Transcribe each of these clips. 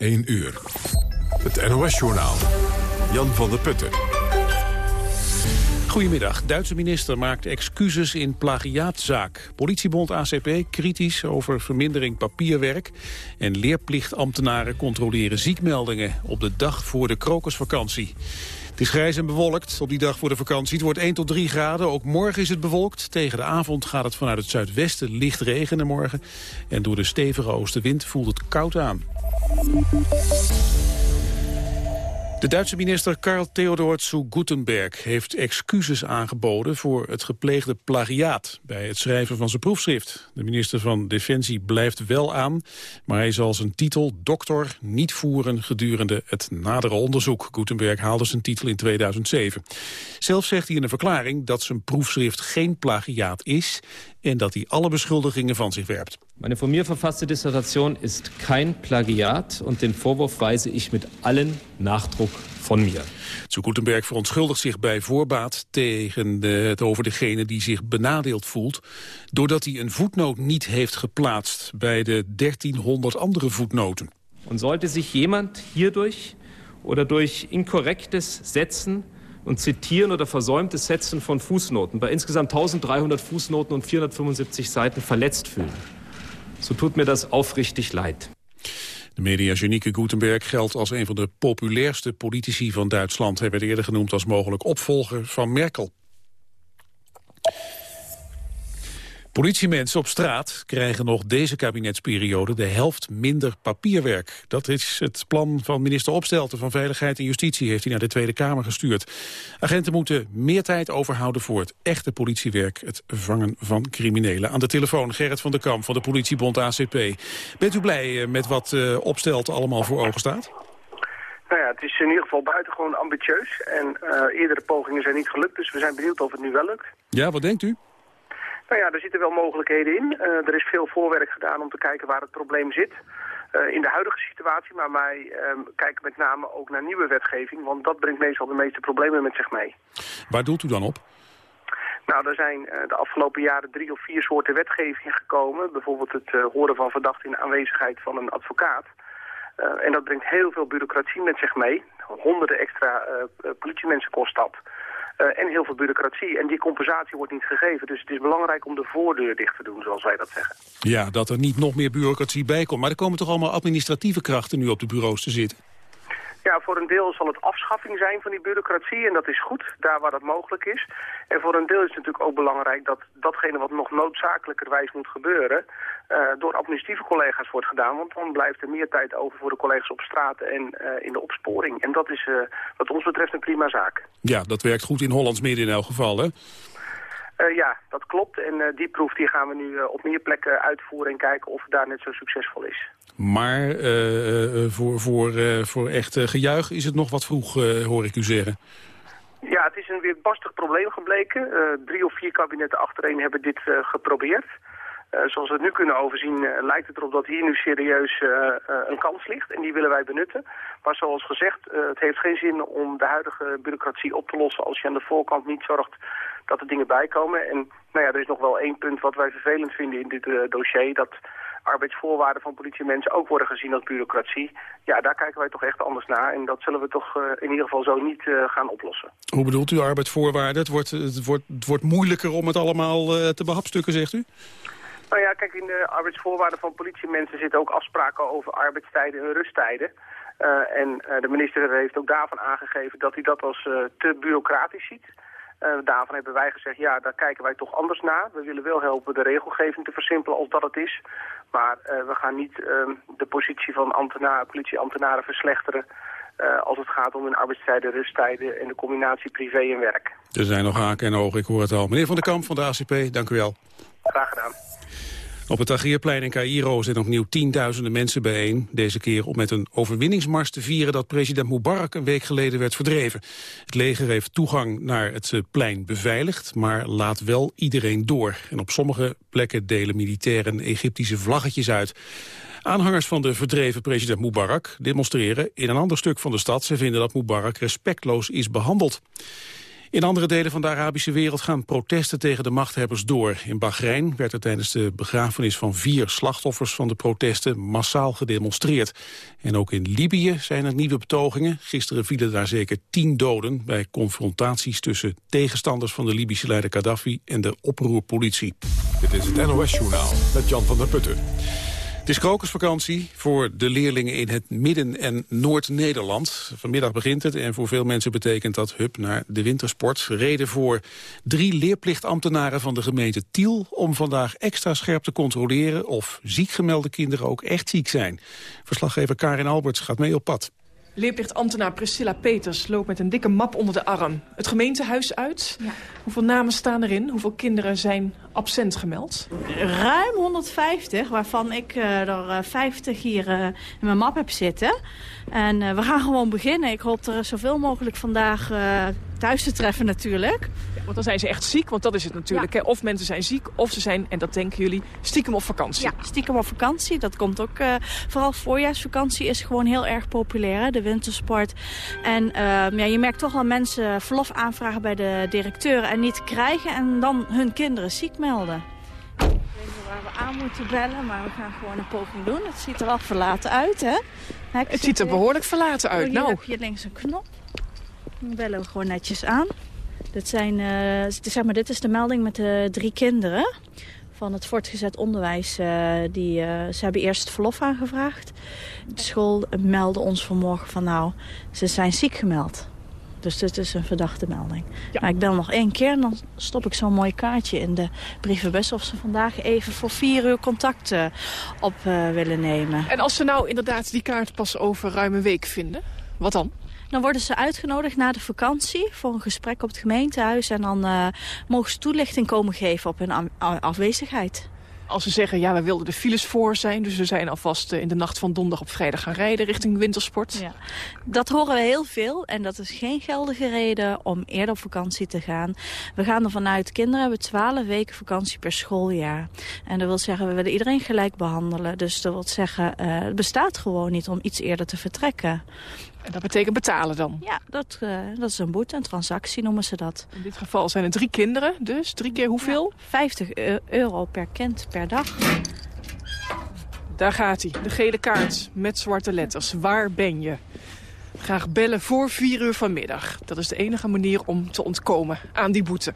1 uur. Het NOS-journaal. Jan van der Putten. Goedemiddag. Duitse minister maakt excuses in plagiaatzaak. Politiebond ACP kritisch over vermindering papierwerk. En leerplichtambtenaren controleren ziekmeldingen op de dag voor de krokusvakantie. Het is grijs en bewolkt op die dag voor de vakantie. Het wordt 1 tot 3 graden. Ook morgen is het bewolkt. Tegen de avond gaat het vanuit het zuidwesten licht regenen morgen. En door de stevige oostenwind voelt het koud aan. De Duitse minister Karl Theodor zu Gutenberg heeft excuses aangeboden voor het gepleegde plagiaat bij het schrijven van zijn proefschrift. De minister van Defensie blijft wel aan, maar hij zal zijn titel dokter niet voeren gedurende het nadere onderzoek. Gutenberg haalde zijn titel in 2007. Zelf zegt hij in een verklaring dat zijn proefschrift geen plagiaat is en dat hij alle beschuldigingen van zich werpt. Meine von mir verfasste Dissertation ist kein Plagiat und den Vorwurf weise ich mit allen Nachdruck von mir. Zu Gutenberg verontschuldigt zich bij voorbaat tegen de, het over degene die zich benadeeld voelt... doordat hij een voetnoot niet heeft geplaatst bij de 1300 andere voetnoten. Und sollte sich jemand hierdurch oder durch inkorrektes Setzen und Zitieren oder versäumtes Setzen von Fußnoten bei insgesamt 1300 Fußnoten und 475 Seiten verletzt fühlen, so tut mir das aufrichtig leid. De mediagenieke Gutenberg geldt als een van de populairste politici van Duitsland. Hij werd eerder genoemd als mogelijk opvolger van Merkel. Politiemensen op straat krijgen nog deze kabinetsperiode de helft minder papierwerk. Dat is het plan van minister Opstelten van Veiligheid en Justitie, heeft hij naar de Tweede Kamer gestuurd. Agenten moeten meer tijd overhouden voor het echte politiewerk, het vangen van criminelen. Aan de telefoon Gerrit van der Kamp van de politiebond ACP. Bent u blij eh, met wat uh, Opstelten allemaal voor ogen staat? Nou ja, het is in ieder geval buitengewoon ambitieus. En uh, eerdere pogingen zijn niet gelukt, dus we zijn benieuwd of het nu wel lukt. Ja, wat denkt u? Nou ja, er zitten wel mogelijkheden in. Uh, er is veel voorwerk gedaan om te kijken waar het probleem zit. Uh, in de huidige situatie, maar wij uh, kijken met name ook naar nieuwe wetgeving, want dat brengt meestal de meeste problemen met zich mee. Waar doelt u dan op? Nou, er zijn de afgelopen jaren drie of vier soorten wetgeving gekomen. Bijvoorbeeld het horen van verdachten in aanwezigheid van een advocaat. en dat brengt heel veel bureaucratie met zich mee. Honderden extra politiemensen kost dat. Uh, en heel veel bureaucratie. En die compensatie wordt niet gegeven. Dus het is belangrijk om de voordeur dicht te doen, zoals wij dat zeggen. Ja, dat er niet nog meer bureaucratie bij komt. Maar er komen toch allemaal administratieve krachten nu op de bureaus te zitten? Ja, voor een deel zal het afschaffing zijn van die bureaucratie en dat is goed, daar waar dat mogelijk is. En voor een deel is het natuurlijk ook belangrijk dat datgene wat nog noodzakelijkerwijs moet gebeuren, uh, door administratieve collega's wordt gedaan. Want dan blijft er meer tijd over voor de collega's op straat en uh, in de opsporing. En dat is uh, wat ons betreft een prima zaak. Ja, dat werkt goed in Hollands midden in elk geval, hè? Uh, ja, dat klopt. En uh, die proef die gaan we nu uh, op meer plekken uitvoeren en kijken of het daar net zo succesvol is. Maar voor, voor, voor echt gejuich is het nog wat vroeg, hoor ik u zeggen. Ja, het is een weer bastig probleem gebleken. drie of vier kabinetten achtereen hebben dit geprobeerd. Uh, zoals we het nu kunnen overzien uh, lijkt het erop dat hier nu serieus uh, een kans ligt en die willen wij benutten. Maar zoals gezegd, het heeft geen zin om de huidige bureaucratie op te lossen als je aan de voorkant niet zorgt dat er dingen bijkomen. En nou ja, er is nog wel één punt wat wij vervelend vinden in dit dossier, dat arbeidsvoorwaarden van politiemensen ook worden gezien als bureaucratie. Ja, daar kijken wij toch echt anders naar en dat zullen we toch in ieder geval zo niet gaan oplossen. Hoe bedoelt u arbeidsvoorwaarden? Het wordt, het wordt, het wordt moeilijker om het allemaal te behapstukken, zegt u? Nou ja, kijk, in de arbeidsvoorwaarden van politiemensen zitten ook afspraken over arbeidstijden en rusttijden. Uh, en uh, de minister heeft ook daarvan aangegeven dat hij dat als uh, te bureaucratisch ziet. daarvan hebben wij gezegd, ja, daar kijken wij toch anders naar. We willen wel helpen de regelgeving te versimpelen als dat het is. Maar we gaan niet de positie van ambtenaar, politieambtenaren verslechteren... als het gaat om hun arbeidstijden, rusttijden en de combinatie privé en werk. Er zijn nog haken en ogen, ik hoor het al. Meneer Van der Kamp van de ACP, dank u wel. Graag gedaan. Op het Tahrirplein in Cairo zijn opnieuw tienduizenden mensen bijeen. Deze keer om met een overwinningsmars te vieren dat president Mubarak een week geleden werd verdreven. Het leger heeft toegang naar het plein beveiligd, maar laat wel iedereen door. En op sommige plekken delen militairen Egyptische vlaggetjes uit. Aanhangers van de verdreven president Mubarak demonstreren in een ander stuk van de stad. Ze vinden dat Mubarak respectloos is behandeld. In andere delen van de Arabische wereld gaan protesten tegen de machthebbers door. In Bahrein werd er tijdens de begrafenis van vier slachtoffers van de protesten massaal gedemonstreerd. En ook in Libië zijn er nieuwe betogingen. Gisteren vielen daar zeker tien doden bij confrontaties tussen tegenstanders van de Libische leider Gaddafi en de oproerpolitie. Dit is het NOS-journaal met Jan van der Putten. Is krokusvakantie voor de leerlingen in het Midden- en Noord-Nederland. Vanmiddag begint het en voor veel mensen betekent dat hup naar de wintersport. Reden voor drie leerplichtambtenaren van de gemeente Tiel... om vandaag extra scherp te controleren of ziekgemelde kinderen ook echt ziek zijn. Verslaggever Karin Alberts gaat mee op pad. Leerplichtambtenaar Priscilla Peters loopt met een dikke map onder de arm. Het gemeentehuis uit. Ja. Hoeveel namen staan erin? Hoeveel kinderen zijn absent gemeld? Ruim 150, waarvan ik uh, er 50 hier uh, in mijn map heb zitten. En uh, we gaan gewoon beginnen. Ik hoop er zoveel mogelijk vandaag thuis te treffen natuurlijk. Ja, want dan zijn ze echt ziek, want dat is het natuurlijk. Ja. Hè? Of mensen zijn ziek, of ze zijn, en dat denken jullie, stiekem op vakantie. Ja, stiekem op vakantie. Dat komt ook, uh, vooral voorjaarsvakantie is gewoon heel erg populair, hè? de wintersport. En uh, ja, je merkt toch wel mensen verlof aanvragen bij de directeur en niet krijgen. En dan hun kinderen ziek melden. Ik weet niet waar we aan moeten bellen, maar we gaan gewoon een poging doen. Het ziet er al verlaten uit, hè? Hek het ziet er behoorlijk verlaten uit. Oh, nou. heb je links een knop. Dan bellen we gewoon netjes aan. Dit, zijn, uh, zeg maar, dit is de melding met de drie kinderen van het voortgezet onderwijs. Uh, die, uh, ze hebben eerst verlof aangevraagd. De school meldde ons vanmorgen van nou, ze zijn ziek gemeld. Dus dit is een verdachte melding. Ja. Maar ik bel nog één keer en dan stop ik zo'n mooi kaartje in de brievenbus... of ze vandaag even voor vier uur contact uh, op willen nemen. En als ze nou inderdaad die kaart pas over ruim een week vinden, wat dan? Dan worden ze uitgenodigd na de vakantie voor een gesprek op het gemeentehuis. En dan uh, mogen ze toelichting komen geven op hun afwezigheid. Als ze zeggen, ja, we wilden de files voor zijn... dus we zijn alvast in de nacht van donderdag op vrijdag gaan rijden richting wintersport. Ja. Dat horen we heel veel en dat is geen geldige reden om eerder op vakantie te gaan. We gaan er vanuit, kinderen hebben 12 weken vakantie per schooljaar. En dat wil zeggen, we willen iedereen gelijk behandelen. Dus dat wil zeggen, uh, het bestaat gewoon niet om iets eerder te vertrekken. En dat betekent betalen dan? Ja, dat, uh, dat is een boete, een transactie noemen ze dat. In dit geval zijn er drie kinderen, dus drie keer hoeveel? Ja, 50 euro per kind per dag. Daar gaat hij, de gele kaart met zwarte letters. Waar ben je? Graag bellen voor vier uur vanmiddag. Dat is de enige manier om te ontkomen aan die boete.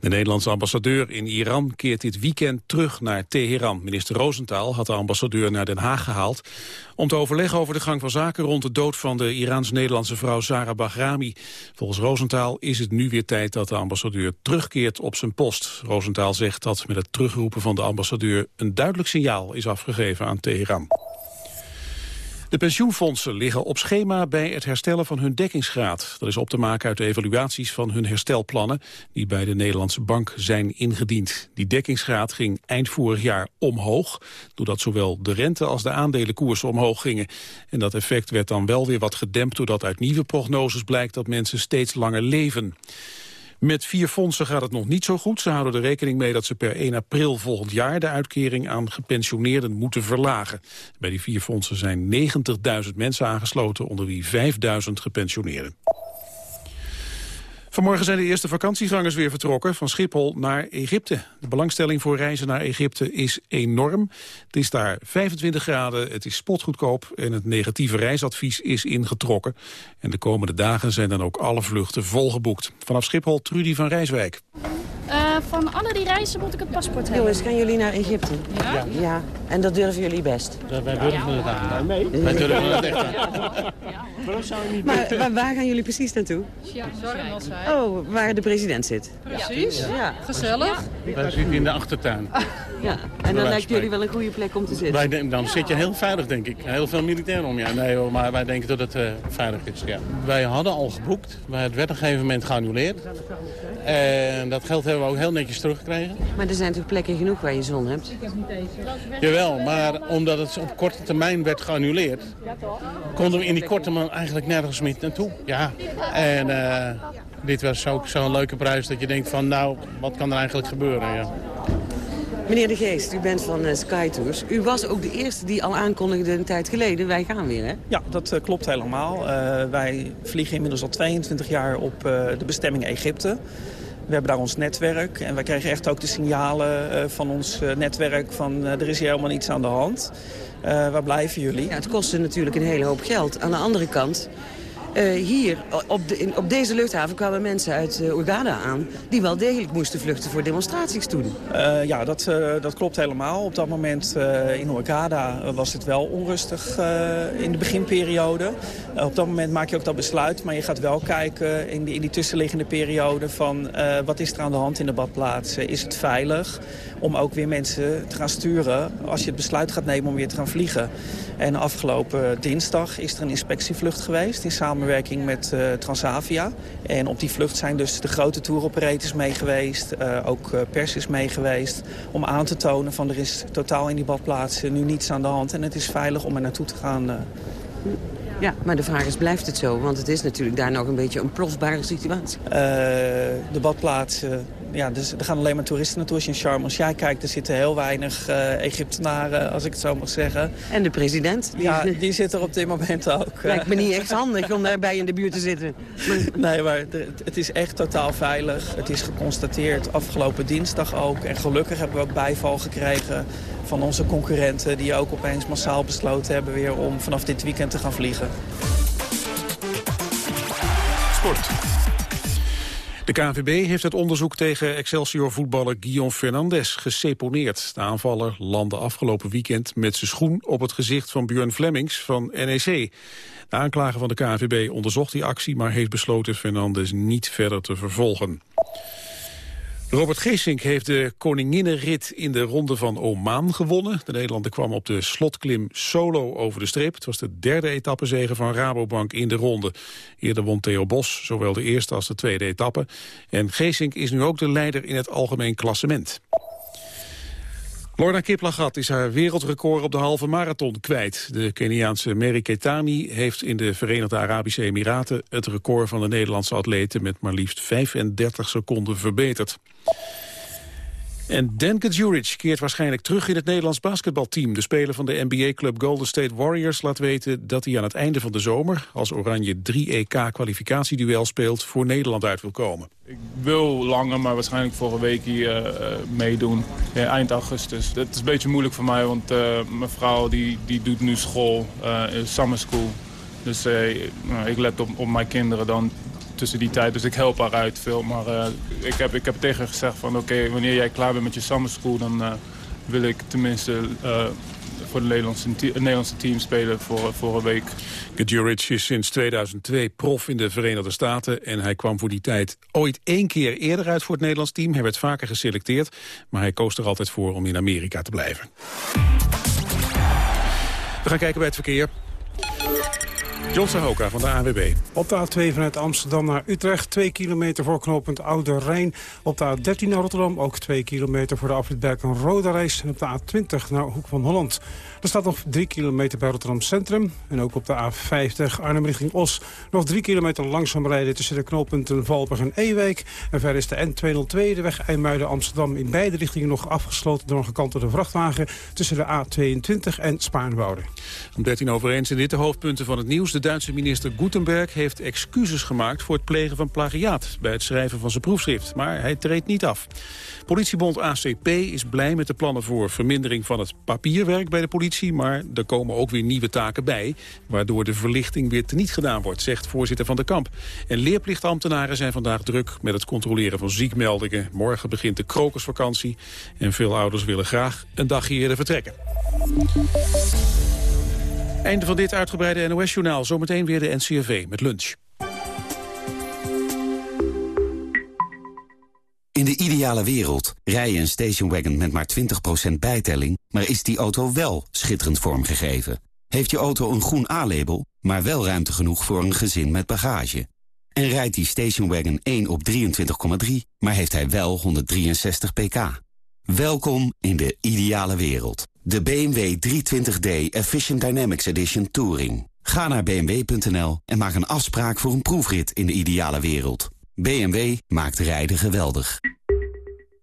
De Nederlandse ambassadeur in Iran keert dit weekend terug naar Teheran. Minister Rosenthal had de ambassadeur naar Den Haag gehaald... om te overleggen over de gang van zaken rond de dood van de Iraans-Nederlandse vrouw Zara Bahrami. Volgens Rosenthal is het nu weer tijd dat de ambassadeur terugkeert op zijn post. Rosenthal zegt dat met het terugroepen van de ambassadeur een duidelijk signaal is afgegeven aan Teheran. De pensioenfondsen liggen op schema bij het herstellen van hun dekkingsgraad. Dat is op te maken uit de evaluaties van hun herstelplannen... die bij de Nederlandse Bank zijn ingediend. Die dekkingsgraad ging eind vorig jaar omhoog... doordat zowel de rente als de aandelenkoersen omhoog gingen. En dat effect werd dan wel weer wat gedempt... doordat uit nieuwe prognoses blijkt dat mensen steeds langer leven. Met vier fondsen gaat het nog niet zo goed. Ze houden er rekening mee dat ze per 1 april volgend jaar... de uitkering aan gepensioneerden moeten verlagen. Bij die vier fondsen zijn 90.000 mensen aangesloten... onder wie 5.000 gepensioneerden. Vanmorgen zijn de eerste vakantiegangers weer vertrokken van Schiphol naar Egypte. De belangstelling voor reizen naar Egypte is enorm. Het is daar 25 graden, het is spotgoedkoop en het negatieve reisadvies is ingetrokken. En de komende dagen zijn dan ook alle vluchten volgeboekt. Vanaf Schiphol Trudy van Rijswijk. Uh, van alle die reizen moet ik het paspoort hebben. Jongens, gaan jullie naar Egypte? Ja. Ja, en dat durven jullie best? Ja, wij durven het aan. Nee, wij durven het echt aan. Maar, maar waar gaan jullie precies naartoe? Ja, zorg dat zij. Oh, waar de president zit. Precies, ja. gezellig. Wij zitten in de achtertuin. Ja, en dan lijkt jullie wel een goede plek om te zitten. Wij, dan zit je heel veilig, denk ik. Heel veel militairen om je. Nee hoor, maar wij denken dat het uh, veilig is, ja. Wij hadden al geboekt, wij het werd op een gegeven moment geannuleerd. En dat geld hebben we ook heel netjes teruggekregen. Maar er zijn toch plekken genoeg waar je zon hebt? Jawel, maar omdat het op korte termijn werd geannuleerd... konden we in die korte termijn eigenlijk nergens meer naartoe. Ja, en uh, dit was ook zo'n leuke prijs dat je denkt van... nou, wat kan er eigenlijk gebeuren, ja. Meneer De Geest, u bent van uh, Sky Tours. U was ook de eerste die al aankondigde een tijd geleden, wij gaan weer, hè? Ja, dat uh, klopt helemaal. Uh, wij vliegen inmiddels al 22 jaar op de bestemming Egypte. We hebben daar ons netwerk en wij kregen echt ook de signalen van ons netwerk van er is hier helemaal niets aan de hand. waar blijven jullie? Ja, het kostte natuurlijk een hele hoop geld. Aan de andere kant, uh, hier, op, de, op deze luchthaven kwamen mensen uit uh, aan... die wel degelijk moesten vluchten voor demonstraties toen. Uh, ja, dat, dat klopt helemaal. Op dat moment in Oeganda was het wel onrustig in de beginperiode. op dat moment maak je ook dat besluit. Maar je gaat wel kijken in die, in die tussenliggende periode... van wat is er aan de hand in de badplaats? is het veilig om ook weer mensen te gaan sturen... als je het besluit gaat nemen om weer te gaan vliegen? En afgelopen dinsdag is er een inspectievlucht geweest... in samenwerking met uh, Transavia. En op die vlucht zijn dus de grote touroperators mee geweest. Uh, ook uh, pers is mee geweest. Om aan te tonen van er is totaal in die badplaatsen nu niets aan de hand. En het is veilig om er naartoe te gaan. Ja, maar de vraag is, blijft het zo? Want het is natuurlijk daar nog een beetje een plofbare situatie. de badplaatsen ja, dus er gaan alleen maar toeristen naartoe. Als je in Sharm el kijkt, er zitten heel weinig uh, Egyptenaren, als ik het zo mag zeggen. En de president? Die... Ja, die zit er op dit moment ook. Lijkt me niet echt handig om daarbij in de buurt te zitten. Nee, maar het is echt totaal veilig. Het is geconstateerd afgelopen dinsdag ook. En gelukkig hebben we ook bijval gekregen van onze concurrenten... die ook opeens massaal besloten hebben weer om vanaf dit weekend te gaan vliegen. Sport. De KNVB heeft het onderzoek tegen Excelsior-voetballer Guillaume Fernandes geseponeerd. De aanvaller landde afgelopen weekend met zijn schoen op het gezicht van Björn Flemings van NEC. De aanklager van de KNVB onderzocht die actie, maar heeft besloten Fernandes niet verder te vervolgen. Robert Geesink heeft de koninginnenrit in de ronde van Oman gewonnen. De Nederlander kwam op de slotklim solo over de streep. Het was de derde etappezege van Rabobank in de ronde. Eerder won Theo Bos zowel de eerste als de tweede etappe. En Geesink is nu ook de leider in het algemeen klassement. Lorna Kiplagat is haar wereldrecord op de halve marathon kwijt. De Keniaanse Mary Ketani heeft in de Verenigde Arabische Emiraten... het record van de Nederlandse atleten met maar liefst 35 seconden verbeterd. En Denke Djuric keert waarschijnlijk terug in het Nederlands basketbalteam. De speler van de NBA-club Golden State Warriors laat weten dat hij aan het einde van de zomer... als Oranje 3 EK-kwalificatieduel speelt voor Nederland uit wil komen. Ik wil langer, maar waarschijnlijk vorige week hier uh, meedoen. Ja, eind augustus. Het is een beetje moeilijk voor mij, want uh, mijn vrouw die, die doet nu school, summer school. Dus nou, ik let op, op mijn kinderen dan tussen die tijd. Dus ik help haar uit veel. Maar uh, ik, heb, ik heb tegen gezegd van oké, wanneer jij klaar bent met je summer dan uh, wil ik tenminste uh, voor het Nederlandse, Nederlandse team spelen voor, voor een week. Guduric is sinds 2002 prof in de Verenigde Staten... en hij kwam voor die tijd ooit één keer eerder uit voor het Nederlands team. Hij werd vaker geselecteerd, maar hij koos er altijd voor om in Amerika te blijven. We gaan kijken bij het verkeer. John Sahoka van de ANWB. Op de A2 vanuit Amsterdam naar Utrecht. 2 kilometer voor knooppunt Oude Rijn. Op de A13 naar Rotterdam ook 2 kilometer voor de afrit Berken Rode reis. En op de A20 naar Hoek van Holland. Er staat nog 3 kilometer bij Rotterdam Centrum. En ook op de A50 Arnhem richting Os. Nog 3 kilometer langzaam rijden tussen de knooppunten Valburg en Ewijk. En verder is de N202, de weg IJmuiden-Amsterdam... in beide richtingen nog afgesloten door een gekantelde vrachtwagen... tussen de A22 en Spaarnwoude. Om 13 over 1 zijn dit de hoofdpunten van het nieuws. De Duitse minister Gutenberg heeft excuses gemaakt... voor het plegen van plagiaat bij het schrijven van zijn proefschrift. Maar hij treedt niet af. Politiebond ACP is blij met de plannen voor vermindering van het papierwerk bij de politie, maar er komen ook weer nieuwe taken bij, waardoor de verlichting weer teniet gedaan wordt, zegt voorzitter van de kamp. En leerplichtambtenaren zijn vandaag druk met het controleren van ziekmeldingen. Morgen begint de krokusvakantie en veel ouders willen graag een dag eerder vertrekken. Einde van dit uitgebreide NOS-journaal. Zometeen weer de NCRV met lunch. In de ideale wereld rij je een stationwagon met maar 20% bijtelling... maar is die auto wel schitterend vormgegeven? Heeft je auto een groen A-label, maar wel ruimte genoeg voor een gezin met bagage? En rijdt die stationwagon 1 op 23,3, maar heeft hij wel 163 pk? Welkom in de ideale wereld. De BMW 320d Efficient Dynamics Edition Touring. Ga naar bmw.nl en maak een afspraak voor een proefrit in de ideale wereld. BMW maakt rijden geweldig.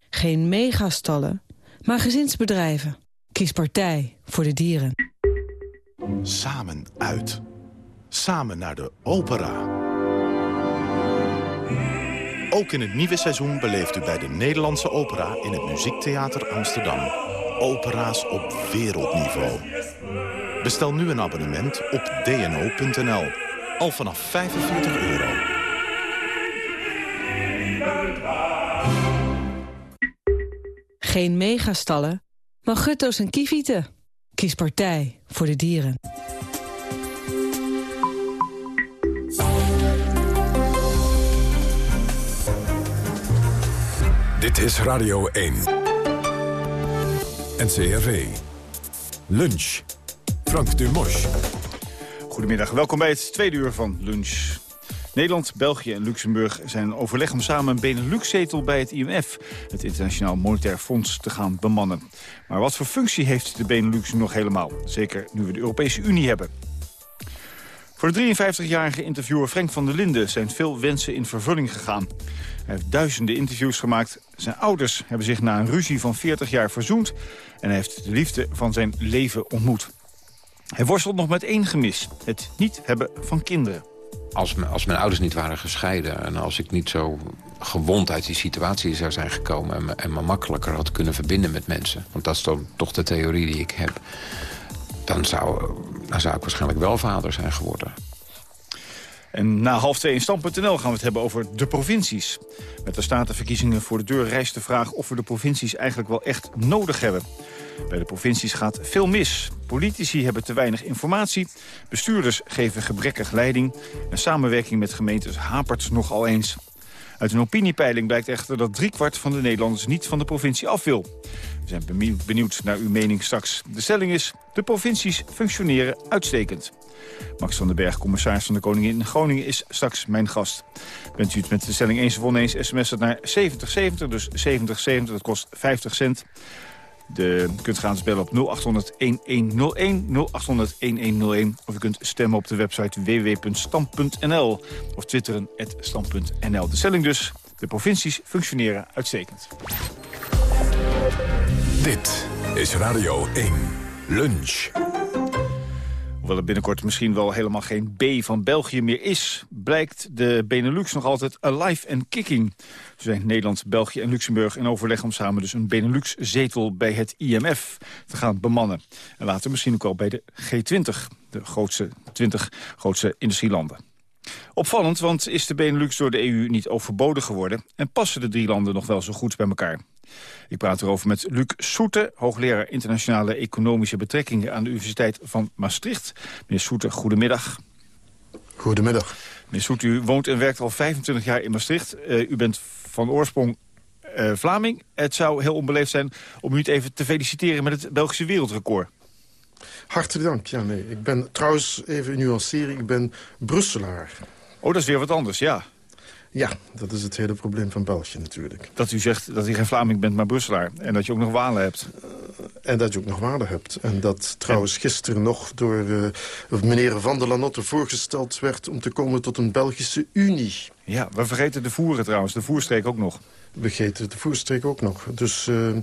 Geen megastallen, maar gezinsbedrijven. Kies partij voor de dieren. Samen uit. Samen naar de opera. Ook in het nieuwe seizoen beleeft u bij de Nederlandse opera in het Muziektheater Amsterdam. Opera's op wereldniveau. Bestel nu een abonnement op dno.nl. Al vanaf 45 euro. Geen megastallen, maar gutto's en kievieten. Kies partij voor de dieren. Dit is Radio 1. NCRV. Lunch. Frank Dumos. Goedemiddag, welkom bij het tweede uur van Lunch. Nederland, België en Luxemburg zijn in overleg om samen een Benelux-zetel bij het IMF, het Internationaal Monetair Fonds, te gaan bemannen. Maar wat voor functie heeft de Benelux nog helemaal? Zeker nu we de Europese Unie hebben. Voor de 53-jarige interviewer Frank van der Linden zijn veel wensen in vervulling gegaan. Hij heeft duizenden interviews gemaakt. Zijn ouders hebben zich na een ruzie van 40 jaar verzoend... en hij heeft de liefde van zijn leven ontmoet. Hij worstelt nog met één gemis. Het niet hebben van kinderen. Als, als mijn ouders niet waren gescheiden... en als ik niet zo gewond uit die situatie zou zijn gekomen... en me, en makkelijker had kunnen verbinden met mensen... want dat is dan toch de theorie die ik heb... dan zou, dan zou ik waarschijnlijk wel vader zijn geworden. En na half twee in stand.nl gaan we het hebben over de provincies. Met de statenverkiezingen voor de deur rijst de vraag of we de provincies eigenlijk wel echt nodig hebben. Bij de provincies gaat veel mis. Politici hebben te weinig informatie, bestuurders geven gebrekkig leiding... en samenwerking met gemeentes hapert nogal eens. Uit een opiniepeiling blijkt echter dat driekwart van de Nederlanders niet van de provincie af wil. We zijn benieuwd naar uw mening straks. De stelling is, de provincies functioneren uitstekend. Max van den Berg, commissaris van de Koningin in Groningen, is straks mijn gast. Bent u het met de stelling eens of oneens, sms het naar 7070, dus 7070, dat kost 50 cent. De, kunt gratis bellen op 0800-1101, 0800-1101... of u kunt stemmen op de website www.stam.nl of twitteren stam.nl. De stelling dus, de provincies functioneren uitstekend. Dit is Radio 1. Lunch. Hoewel er binnenkort misschien wel helemaal geen B van België meer is... blijkt de Benelux nog altijd alive and kicking. Zo zijn Nederland, België en Luxemburg in overleg om samen dus een Benelux-zetel bij het IMF te gaan bemannen. En later misschien ook al bij de G20, de grootste 20 grootste industrielanden. Opvallend, want is de Benelux door de EU niet overbodig geworden... en passen de drie landen nog wel zo goed bij elkaar. Ik praat erover met Luc Soete, hoogleraar internationale economische betrekkingen aan de Universiteit van Maastricht. Meneer Soete, goedemiddag. Goedemiddag. Meneer Soete, u woont en werkt al 25 jaar in Maastricht. Uh, u bent van oorsprong uh, Vlaming. Het zou heel onbeleefd zijn om u het even te feliciteren met het Belgische wereldrecord. Hartelijk dank. Ja, nee. Ik ben trouwens, even nuanceren, ik ben Brusselaar. Oh, dat is weer wat anders, ja. Ja, dat is het hele probleem van België natuurlijk. Dat u zegt dat u geen Vlaming bent, maar Brusselaar. En dat je ook nog Walen hebt. Uh, en dat je ook nog Walen hebt. En dat trouwens gisteren nog door uh, meneer Van der Lanotte voorgesteld werd... om te komen tot een Belgische Unie. Ja, we vergeten de voeren trouwens. De voerstreek ook nog. We vergeten de voerstreek ook nog. Dus... Uh,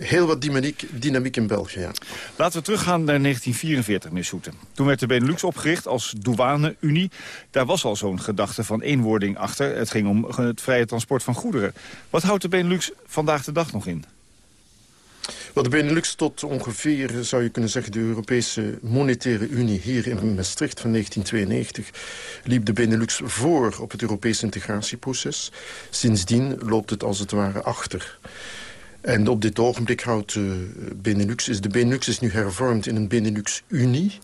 heel wat dynamiek, dynamiek in België, ja. Laten we teruggaan naar 1944, meneer Soeten. Toen werd de Benelux opgericht als douane-unie. Daar was al zo'n gedachte van eenwording achter. Het ging om het vrije transport van goederen. Wat houdt de Benelux vandaag de dag nog in? Wel, de Benelux tot ongeveer, zou je kunnen zeggen... de Europese Monetaire Unie hier in Maastricht van 1992... liep de Benelux voor op het Europese integratieproces. Sindsdien loopt het als het ware achter. En op dit ogenblik houdt uh, Benelux, is de Benelux is nu hervormd in een Benelux-Unie.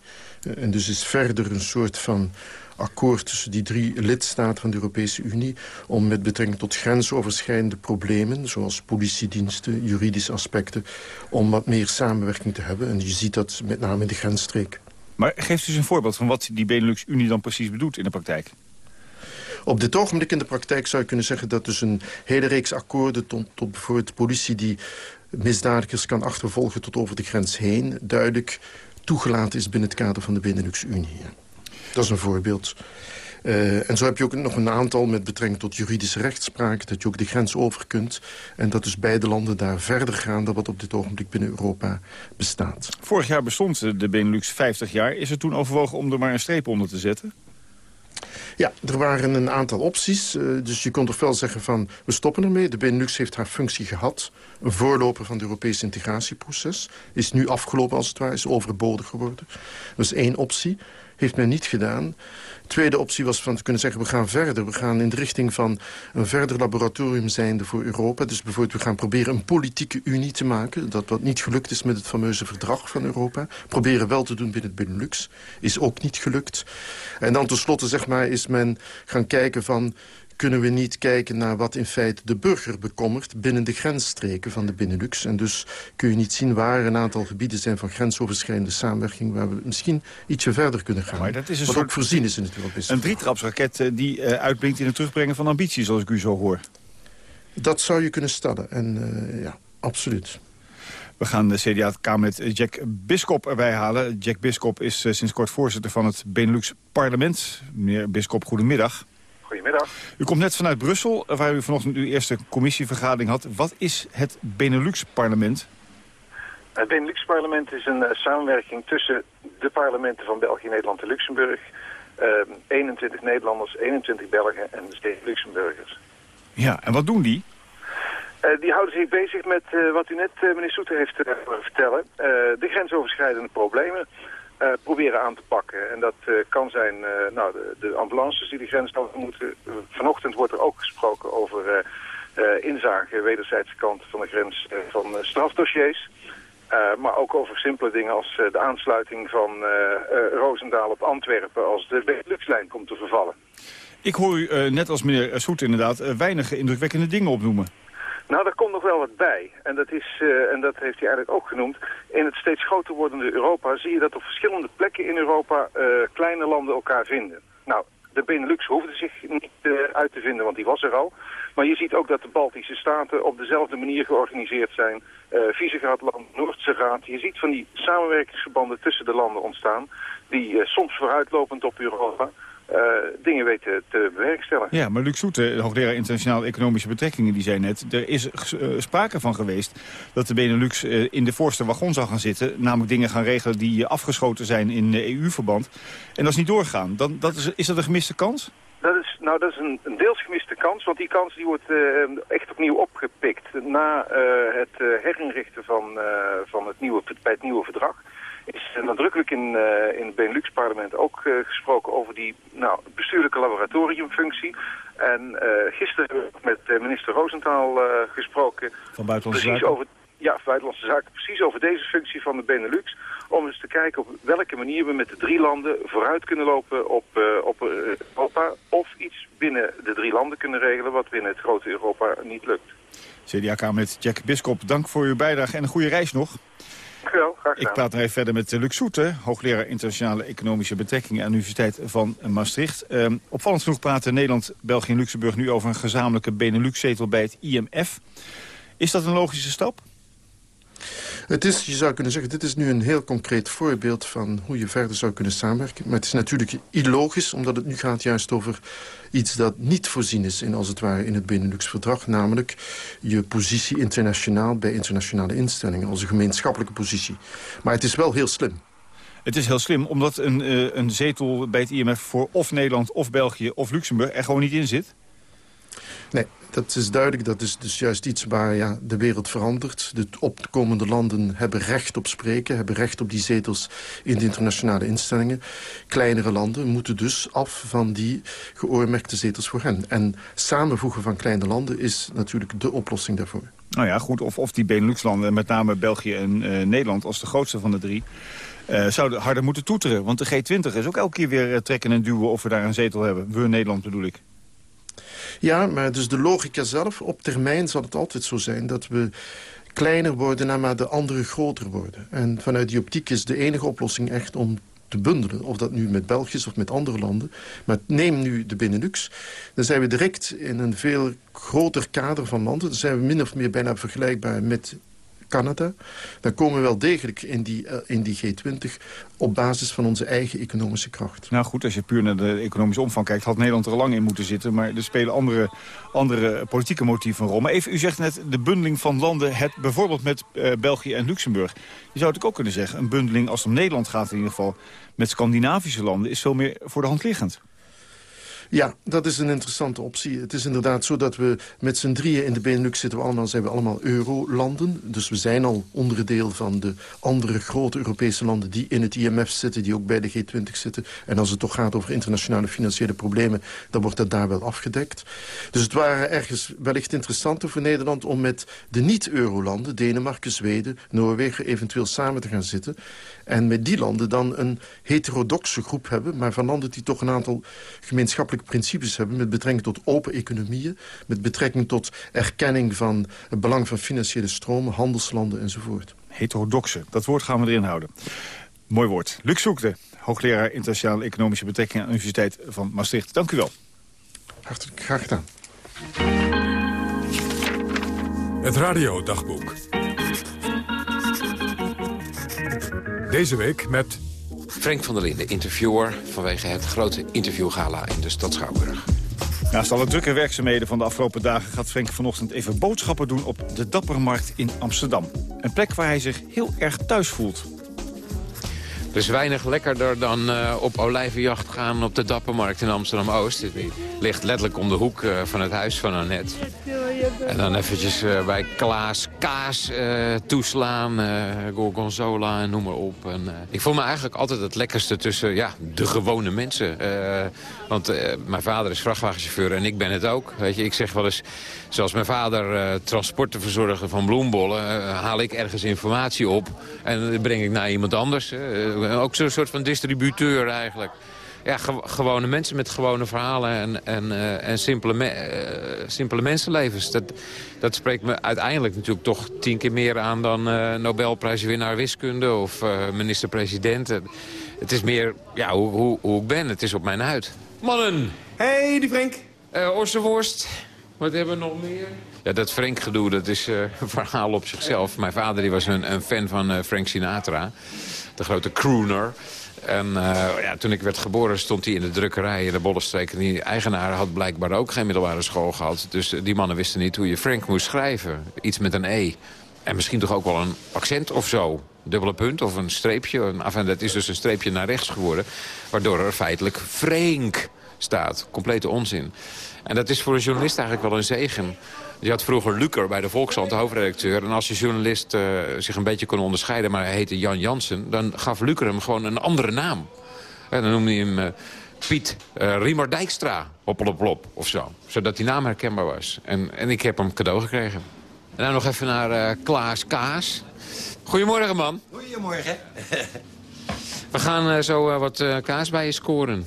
Uh, en dus is verder een soort van akkoord tussen die drie lidstaten van de Europese Unie... om met betrekking tot grensoverschrijdende problemen... zoals politiediensten, juridische aspecten... om wat meer samenwerking te hebben. En je ziet dat met name in de grensstreek. Maar geeft u eens een voorbeeld van wat die Benelux-Unie dan precies bedoelt in de praktijk? Op dit ogenblik in de praktijk zou je kunnen zeggen... dat dus een hele reeks akkoorden tot, bijvoorbeeld politie... die misdadigers kan achtervolgen tot over de grens heen... duidelijk toegelaten is binnen het kader van de Benelux-Unie. Dat is een voorbeeld. Uh, en zo heb je ook nog een aantal met betrekking tot juridische rechtspraak... dat je ook de grens over kunt. En dat dus beide landen daar verder gaan... dan wat op dit ogenblik binnen Europa bestaat. Vorig jaar bestond de Benelux 50 jaar. Is er toen overwogen om er maar een streep onder te zetten? Ja, er waren een aantal opties. Uh, dus je kon toch wel zeggen van, we stoppen ermee. De Benelux heeft haar functie gehad. Een voorloper van het Europese integratieproces. Is nu afgelopen als het ware, is overbodig geworden. Dat is één optie. Heeft men niet gedaan. Tweede optie was van te kunnen zeggen, we gaan verder. We gaan in de richting van een verder laboratorium zijnde voor Europa. Dus bijvoorbeeld, we gaan proberen een politieke unie te maken. Dat wat niet gelukt is met het fameuze verdrag van Europa. Proberen wel te doen binnen het Benelux. Is ook niet gelukt. En dan tenslotte, zeg maar, is men gaan kijken van kunnen we niet kijken naar wat in feite de burger bekommert... binnen de grensstreken van de Benelux. En dus kun je niet zien waar een aantal gebieden zijn... van grensoverschrijdende samenwerking... waar we misschien ietsje verder kunnen gaan. Maar dat is een wat soort ook voorzien is in het Europese Een drietrapsraket eh, die uh, uitblinkt in het terugbrengen van ambities... zoals ik u zo hoor. Dat zou je kunnen stellen. En uh, ja, absoluut. We gaan de CDA-Kamerlid Jack Biskop erbij halen. Jack Biskop is sinds kort voorzitter van het Benelux-parlement. Meneer Biskop, goedemiddag. Goedemiddag. U komt net vanuit Brussel, waar u vanochtend uw eerste commissievergadering had. Wat is het Benelux-parlement? Het Benelux-parlement is een uh, samenwerking tussen de parlementen van België, Nederland en Luxemburg. Uh, 21 Nederlanders, 21 Belgen en steeds Luxemburgers. Ja, en wat doen die? Uh, die houden zich bezig met uh, wat u net, meneer Soeter, heeft vertellen. de grensoverschrijdende problemen uh, proberen aan te pakken. En dat uh, kan zijn uh, nou, de, de, ambulances die de grens over moeten. vanochtend wordt er ook gesproken over inzage wederzijdse kant van de grens van strafdossiers. maar ook over simpele dingen als de aansluiting van Roosendaal op Antwerpen als de Benelux-lijn komt te vervallen. Ik hoor u, net als meneer Soet inderdaad, weinig indrukwekkende dingen opnoemen. Nou, daar komt nog wel wat bij. En dat, is, uh, en dat heeft hij eigenlijk ook genoemd. In het steeds groter wordende Europa zie je dat op verschillende plekken in Europa uh, kleine landen elkaar vinden. Nou, de Benelux hoefde zich niet uh, uit te vinden, want die was er al. Maar je ziet ook dat de Baltische Staten op dezelfde manier georganiseerd zijn. Uh, Visegraadland, Noordse Raad. Je ziet van die samenwerkingsverbanden tussen de landen ontstaan. Die soms vooruitlopend op Europa uh, dingen weten te bewerkstelligen. Ja, maar Luc Soete, hoogleraar internationale economische betrekkingen, die zei net... er is uh, sprake van geweest dat de Benelux uh, in de voorste wagon zou gaan zitten... namelijk dingen gaan regelen die afgeschoten zijn in EU-verband. En dat is niet doorgegaan. Dan, dat is, is dat een gemiste kans? Dat is, nou, dat is een, een deels gemiste kans, want die kans die wordt echt opnieuw opgepikt... na het herinrichten van, van het nieuwe, bij het nieuwe verdrag is nadrukkelijk in, uh, in het Benelux-parlement ook uh, gesproken over die nou, bestuurlijke laboratoriumfunctie. En uh, gisteren hebben we met minister Roosentaal gesproken. Van Buitenlandse precies Zaken? Over, ja, Buitenlandse Zaken. Precies over deze functie van de Benelux. Om eens te kijken op welke manier we met de drie landen vooruit kunnen lopen op, op Europa. Of iets binnen de drie landen kunnen regelen wat binnen het grote Europa niet lukt. CDA-kamerlid Jack Biskop, dank voor uw bijdrage en een goede reis nog. Ik praat nog even verder met Luc Soete, hoogleraar internationale economische betrekkingen aan de Universiteit van Maastricht. Uh, opvallend genoeg praten Nederland, België en Luxemburg nu over een gezamenlijke Benelux-zetel bij het IMF. Is dat een logische stap? Het is, je zou kunnen zeggen, dit is nu een heel concreet voorbeeld van hoe je verder zou kunnen samenwerken. Maar het is natuurlijk illogisch, omdat het nu gaat juist over iets dat niet voorzien is in, als het ware, in het Benelux-verdrag. Namelijk je positie internationaal bij internationale instellingen, een gemeenschappelijke positie. Maar het is wel heel slim. Het is heel slim, omdat een, uh, een zetel bij het IMF voor of Nederland of België of Luxemburg er gewoon niet in zit. Nee, dat is duidelijk. Dat is dus juist iets waar ja, de wereld verandert. De opkomende landen hebben recht op spreken, hebben recht op die zetels in de internationale instellingen. Kleinere landen moeten dus af van die geoormerkte zetels voor hen. En samenvoegen van kleine landen is natuurlijk de oplossing daarvoor. Nou ja, goed. Of, of die Benelux-landen, met name België en uh, Nederland als de grootste van de drie... Uh, zouden harder moeten toeteren. Want de G20 is ook elke keer weer trekken en duwen of we daar een zetel hebben. We Nederland bedoel ik. Ja, maar dus de logica zelf, op termijn zal het altijd zo zijn... dat we kleiner worden naarmate de anderen groter worden. En vanuit die optiek is de enige oplossing echt om te bundelen. Of dat nu met België is of met andere landen. Maar neem nu de Benelux. Dan zijn we direct in een veel groter kader van landen. Dan zijn we min of meer bijna vergelijkbaar met Dan komen we wel degelijk in die, eh, in die G20 op basis van onze eigen economische kracht. Nou goed, als je puur naar de economische omvang kijkt... had Nederland er lang in moeten zitten. Maar er spelen andere, andere politieke motieven een rol. Maar even, u zegt net de bundeling van landen... Het, bijvoorbeeld met uh, België en Luxemburg. Je zou natuurlijk ook kunnen zeggen... een bundeling als het om Nederland gaat in ieder geval... met Scandinavische landen is veel meer voor de hand liggend. Ja, dat is een interessante optie. Het is inderdaad zo dat we met z'n drieën in de Benelux zitten. We allemaal, zijn we allemaal eurolanden. Dus we zijn al onderdeel van de andere grote Europese landen... die in het IMF zitten, die ook bij de G20 zitten. En als het toch gaat over internationale financiële problemen... dan wordt dat daar wel afgedekt. Dus het waren ergens wellicht interessanter voor Nederland... om met de niet-eurolanden, Denemarken, Zweden, Noorwegen... eventueel samen te gaan zitten. En met die landen dan een heterodoxe groep hebben... maar van landen die toch een aantal gemeenschappelijke principes hebben... met betrekking tot open economieën... met betrekking tot erkenning van het belang van financiële stromen... handelslanden enzovoort. Heterodoxe, dat woord gaan we erin houden. Mooi woord. Luc Zoekde, hoogleraar internationale economische betrekkingen... aan de Universiteit van Maastricht. Dank u wel. Hartelijk graag gedaan. Het radiodagboek. Deze week met... Frank van der Linden, interviewer vanwege het grote interviewgala in de stad Schouwburg. Naast alle drukke werkzaamheden van de afgelopen dagen... gaat Frank vanochtend even boodschappen doen op de Dappermarkt in Amsterdam. Een plek waar hij zich heel erg thuis voelt. Er is weinig lekkerder dan uh, op olijvenjacht gaan op de Dappermarkt in Amsterdam-Oost. Die ligt letterlijk om de hoek uh, van het huis van Annette. En dan eventjes uh, bij Klaas Kaas toeslaan, Gorgonzola en noem maar op. En, ik voel me eigenlijk altijd het lekkerste tussen ja, de gewone mensen. want mijn vader is vrachtwagenchauffeur en ik ben het ook. Weet je, ik zeg wel eens, zoals mijn vader transporten verzorgen van bloembollen... haal ik ergens informatie op en breng ik naar iemand anders ook zo'n soort van distributeur eigenlijk. Ja, gewone mensen met gewone verhalen en, en, uh, en simpele, me uh, simpele mensenlevens. Dat, dat spreekt me uiteindelijk natuurlijk toch tien keer meer aan dan uh, Nobelprijswinnaar wiskunde of minister-president. Het is meer ja, hoe, hoe, hoe ik ben. Het is op mijn huid. Mannen! Hey, die Frank. Orsenworst. Wat hebben we nog meer? Ja, dat Frank-gedoe, dat is een verhaal op zichzelf. Mijn vader die was een, een fan van Frank Sinatra de grote crooner. En uh, ja, toen ik werd geboren stond hij in de drukkerij in de Bollenstreek. En die eigenaar had blijkbaar ook geen middelbare school gehad. Dus die mannen wisten niet hoe je Frank moest schrijven. Iets met een E. En misschien toch ook wel een accent of zo. Dubbele punt of een streepje. Enfin, dat is dus een streepje naar rechts geworden. Waardoor er feitelijk Frank staat. Complete onzin. En dat is voor een journalist eigenlijk wel een zegen. Je had vroeger Lucer bij de Volkskrant, de hoofdredacteur. En als die journalist uh, zich een beetje kon onderscheiden, maar hij heette Jan Jansen... dan gaf Lucer hem gewoon een andere naam. En dan noemde hij hem uh, Piet uh, Riemer Dijkstra, hoppeleplop of zo. Zodat die naam herkenbaar was. En, en ik heb hem cadeau gekregen. En dan nog even naar Klaas Kaas. Goedemorgen, man. Goedemorgen. We gaan zo wat kaas bij je scoren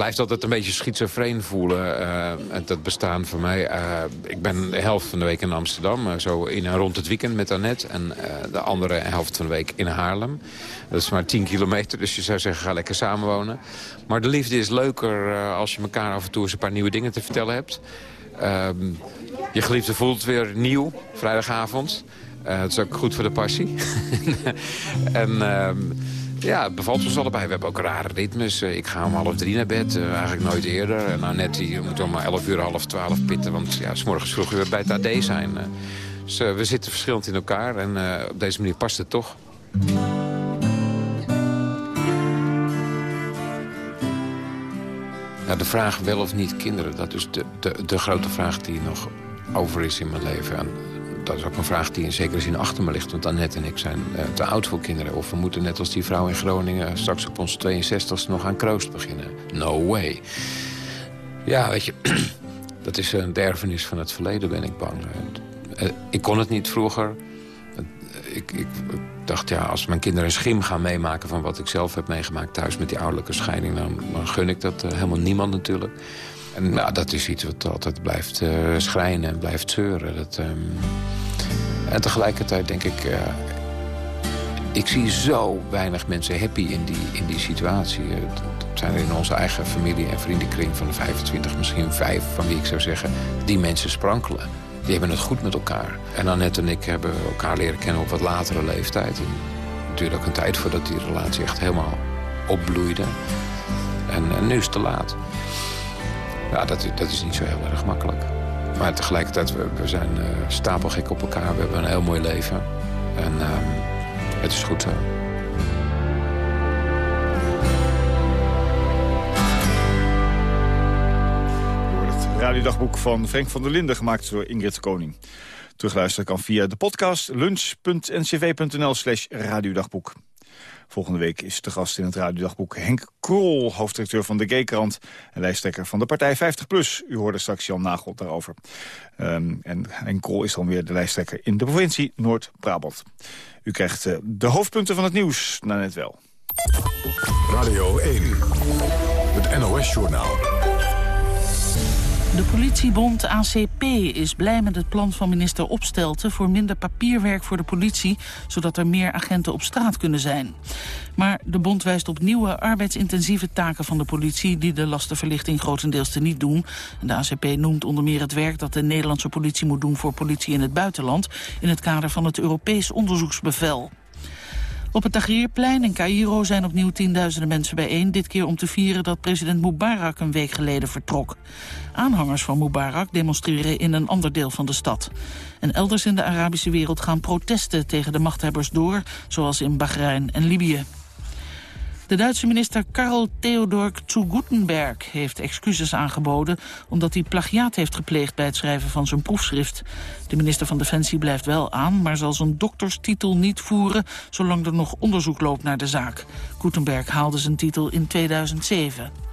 blijft altijd een beetje schizofreen voelen. Uh, dat bestaan voor mij. Uh, ik ben de helft van de week in Amsterdam. Uh, zo in en rond het weekend met Annette. En de andere helft van de week in Haarlem. Dat is maar 10 kilometer. Dus je zou zeggen, ga lekker samenwonen. Maar de liefde is leuker als je elkaar af en toe eens een paar nieuwe dingen te vertellen hebt. Ehm, je geliefde voelt weer nieuw, vrijdagavond. het is ook goed voor de passie. en... Ja, het bevalt ons allebei. We hebben ook rare ritmes. Eh, ik ga om half drie naar bed, uh, eigenlijk nooit eerder. En Annette die moet om elf uur, half twaalf pitten. Want ja, s morgens vroeg weer bij het AD zijn. Uh, dus we zitten verschillend in elkaar. En op deze manier past het toch. Ja, de vraag wel of niet kinderen. Dat is de, de, de grote vraag die nog over is in mijn leven. En dat is ook een vraag die in zekere zin achter me ligt. Want Annette en ik zijn uh, te oud voor kinderen. Of we moeten net als die vrouw in Groningen... straks op ons 62 nog aan kroost beginnen. No way. Ja, weet je... dat is een erfenis van het verleden, ben ik bang. Uh, ik kon het niet vroeger. Ik, ik, dacht, ja, als mijn kinderen een schim gaan meemaken... van wat ik zelf heb meegemaakt thuis met die ouderlijke scheiding... dan, gun ik dat helemaal niemand natuurlijk. Nou, dat is iets wat altijd blijft uh, schrijnen en blijft zeuren. Dat, um... En tegelijkertijd denk ik... Uh, ik zie zo weinig mensen happy in die, in die situatie. Dat zijn er in onze eigen familie- en vriendenkring van de 25, misschien vijf... van wie ik zou zeggen, die mensen sprankelen. die hebben het goed met elkaar. En Annette en ik hebben elkaar leren kennen op wat latere leeftijd. En het ook een tijd voordat die relatie echt helemaal opbloeide. En, en nu is het te laat. Ja, dat, dat is niet zo heel erg makkelijk. Maar tegelijkertijd, we, we zijn uh, stapelgek op elkaar. We hebben een heel mooi leven. En uh, het is goed zo. Het radiodagboek van Frank van der Linden, gemaakt door Ingrid Koning. Terugluisteren kan via de podcast lunch.ncv.nl slash radiodagboek. Volgende week is de gast in het radiodagboek Henk Krol, hoofddirecteur van de G-krant en lijsttrekker van de partij 50PLUS. U hoorde straks Jan Nagel daarover. Um, en Henk Krol is dan weer de lijsttrekker in de provincie Noord-Brabant. U krijgt uh, de hoofdpunten van het nieuws, nou net wel. Radio 1, het NOS-journaal. De politiebond ACP is blij met het plan van minister Opstelten... voor minder papierwerk voor de politie, zodat er meer agenten op straat kunnen zijn. Maar de bond wijst op nieuwe arbeidsintensieve taken van de politie... die de lastenverlichting grotendeels te niet doen. De ACP noemt onder meer het werk dat de Nederlandse politie moet doen... voor politie in het buitenland in het kader van het Europees onderzoeksbevel. Op het Tahrirplein in Cairo zijn opnieuw tienduizenden mensen bijeen. Dit keer om te vieren dat president Mubarak een week geleden vertrok. Aanhangers van Mubarak demonstreren in een ander deel van de stad. En elders in de Arabische wereld gaan protesten tegen de machthebbers door... zoals in Bahrein en Libië. De Duitse minister Karl Theodor zu Gutenberg heeft excuses aangeboden... omdat hij plagiaat heeft gepleegd bij het schrijven van zijn proefschrift. De minister van Defensie blijft wel aan, maar zal zijn dokterstitel niet voeren... zolang er nog onderzoek loopt naar de zaak. Gutenberg haalde zijn titel in 2007.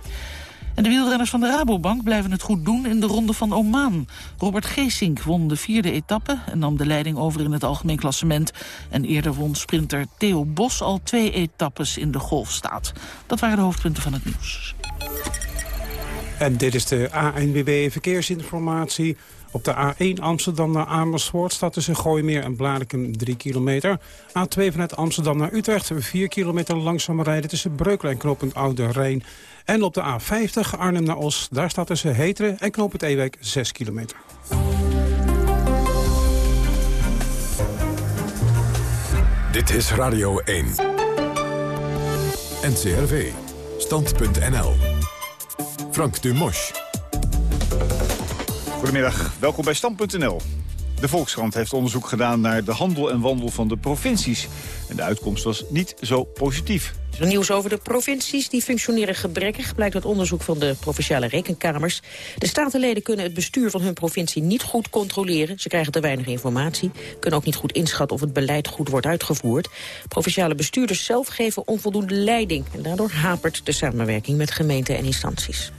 En de wielrenners van de Rabobank blijven het goed doen in de ronde van Oman. Robert Geesink won de vierde etappe en nam de leiding over in het algemeen klassement. En eerder won sprinter Theo Bos al twee etappes in de golfstaat. Dat waren de hoofdpunten van het nieuws. En dit is de ANWB Verkeersinformatie. Op de A1 Amsterdam naar Amersfoort staat tussen Gooimeer en Blarikum 3 kilometer. A2 vanuit Amsterdam naar Utrecht 4 kilometer langzaam rijden tussen Breukelen en Oude Rijn. En op de A50 Arnhem naar Os, daar staat tussen Heteren en knooppunt Ewijk 6 kilometer. Dit is Radio 1. NCRV. Stand.nl. Frank Dumosch. Goedemiddag, welkom bij Stand.nl. De Volkskrant heeft onderzoek gedaan naar de handel en wandel van de provincies. En de uitkomst was niet zo positief. Nieuws over de provincies, die functioneren gebrekkig... blijkt uit onderzoek van de Provinciale Rekenkamers. De statenleden kunnen het bestuur van hun provincie niet goed controleren. Ze krijgen te weinig informatie, kunnen ook niet goed inschatten... of het beleid goed wordt uitgevoerd. Provinciale bestuurders zelf geven onvoldoende leiding... en daardoor hapert de samenwerking met gemeenten en instanties.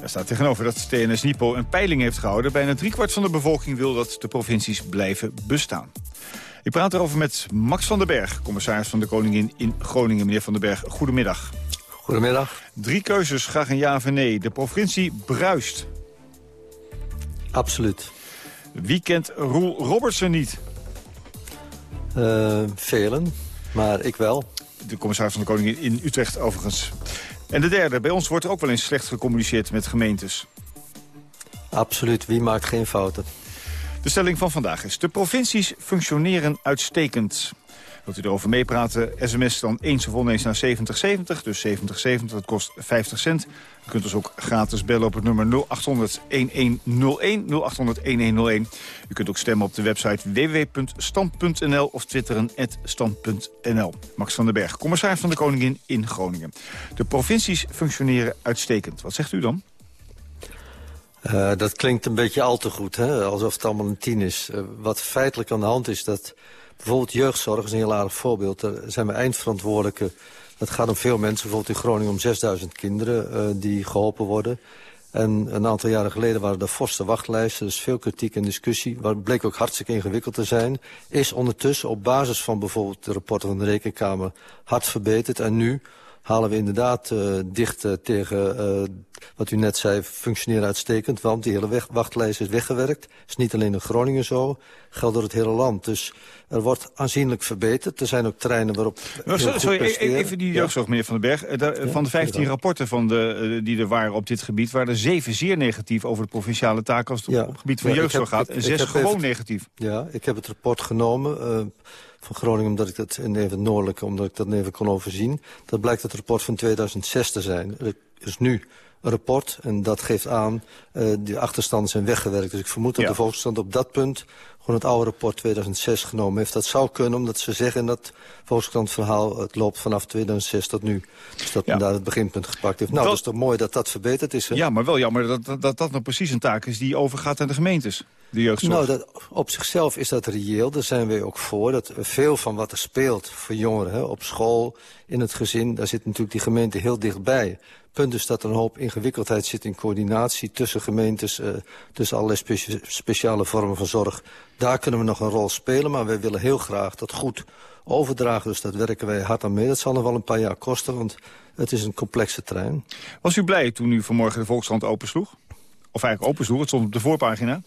Daar staat tegenover dat TNS Nipo een peiling heeft gehouden. Bijna driekwart van de bevolking wil dat de provincies blijven bestaan. Ik praat erover met Max van den Berg, commissaris van de Koningin in Groningen. Meneer van den Berg, goedemiddag. Goedemiddag. Drie keuzes, graag een ja of een nee. De provincie bruist. Absoluut. Wie kent Roel Robertson niet? Uh, velen, maar ik wel. De commissaris van de Koningin in Utrecht overigens. En de derde, bij ons wordt er ook wel eens slecht gecommuniceerd met gemeentes. Absoluut, wie maakt geen fouten? De stelling van vandaag is... de provincies functioneren uitstekend. Wilt u erover meepraten? SMS dan eens of oneens naar 7070, dus 7070, dat kost 50 cent. U kunt ons ook gratis bellen op het nummer 0800-1101, 0800-1101. U kunt ook stemmen op de website www.stand.nl of twitteren stand.nl. Max van den Berg, commissaris van de Koningin in Groningen. De provincies functioneren uitstekend. Wat zegt u dan? Uh, dat klinkt een beetje al te goed, hè? alsof het allemaal een tien is. Uh, wat feitelijk aan de hand is, dat bijvoorbeeld jeugdzorg is een heel aardig voorbeeld. Daar zijn we eindverantwoordelijke. Dat gaat om veel mensen, bijvoorbeeld in Groningen om 6000 kinderen uh, die geholpen worden. En een aantal jaren geleden waren er forse wachtlijsten. Dus veel kritiek en discussie. Wat bleek ook hartstikke ingewikkeld te zijn. Is ondertussen op basis van bijvoorbeeld de rapporten van de Rekenkamer hard verbeterd. En nu halen we inderdaad uh, dicht uh, tegen uh, wat u net zei, functioneren uitstekend. Want die hele weg, wachtlijst is weggewerkt. is niet alleen in Groningen zo, geldt door het hele land. Dus er wordt aanzienlijk verbeterd. Er zijn ook terreinen waarop nou, Sorry, even die jeugdzorg, meneer Van den Berg. De, van de 15 rapporten van de, die er waren op dit gebied... waren er zeven zeer negatief over de provinciale taken... als het op het gebied van jeugdzorg gaat. En zes gewoon even, negatief. Ja, ik heb het rapport genomen van Groningen... omdat ik dat in even noordelijke, omdat ik dat even kon overzien. Dat blijkt het rapport van 2006 te zijn. Er is nu een rapport en dat geeft aan... Uh, die achterstanden zijn weggewerkt. Dus ik vermoed dat ja. de Volksstand op dat punt... gewoon het oude rapport 2006 genomen heeft. Dat zou kunnen, omdat ze zeggen in dat Volkskrant verhaal... het loopt vanaf 2006 tot nu. Dus dat ja. men daar het beginpunt gepakt heeft. Nou, wel, dat is toch mooi dat dat verbeterd is. Hè? Ja, maar wel jammer dat dat, dat dat nou precies een taak is... die overgaat aan de gemeentes. De jeugdzorg. Nou, dat, op zichzelf is dat reëel. Daar zijn wij ook voor. Dat veel van wat er speelt voor jongeren, hè, op school, in het gezin... daar zit natuurlijk die gemeente heel dichtbij. Punt is dat er een hoop ingewikkeldheid zit in coördinatie... tussen gemeentes, uh, tussen allerlei spe speciale vormen van zorg. Daar kunnen we nog een rol spelen, maar wij willen heel graag dat goed overdragen. Dus dat werken wij hard aan mee. Dat zal nog wel een paar jaar kosten, want het is een complexe trein. Was u blij toen u vanmorgen de Volkskrant opensloeg? Of eigenlijk opensloeg, het stond op de voorpagina.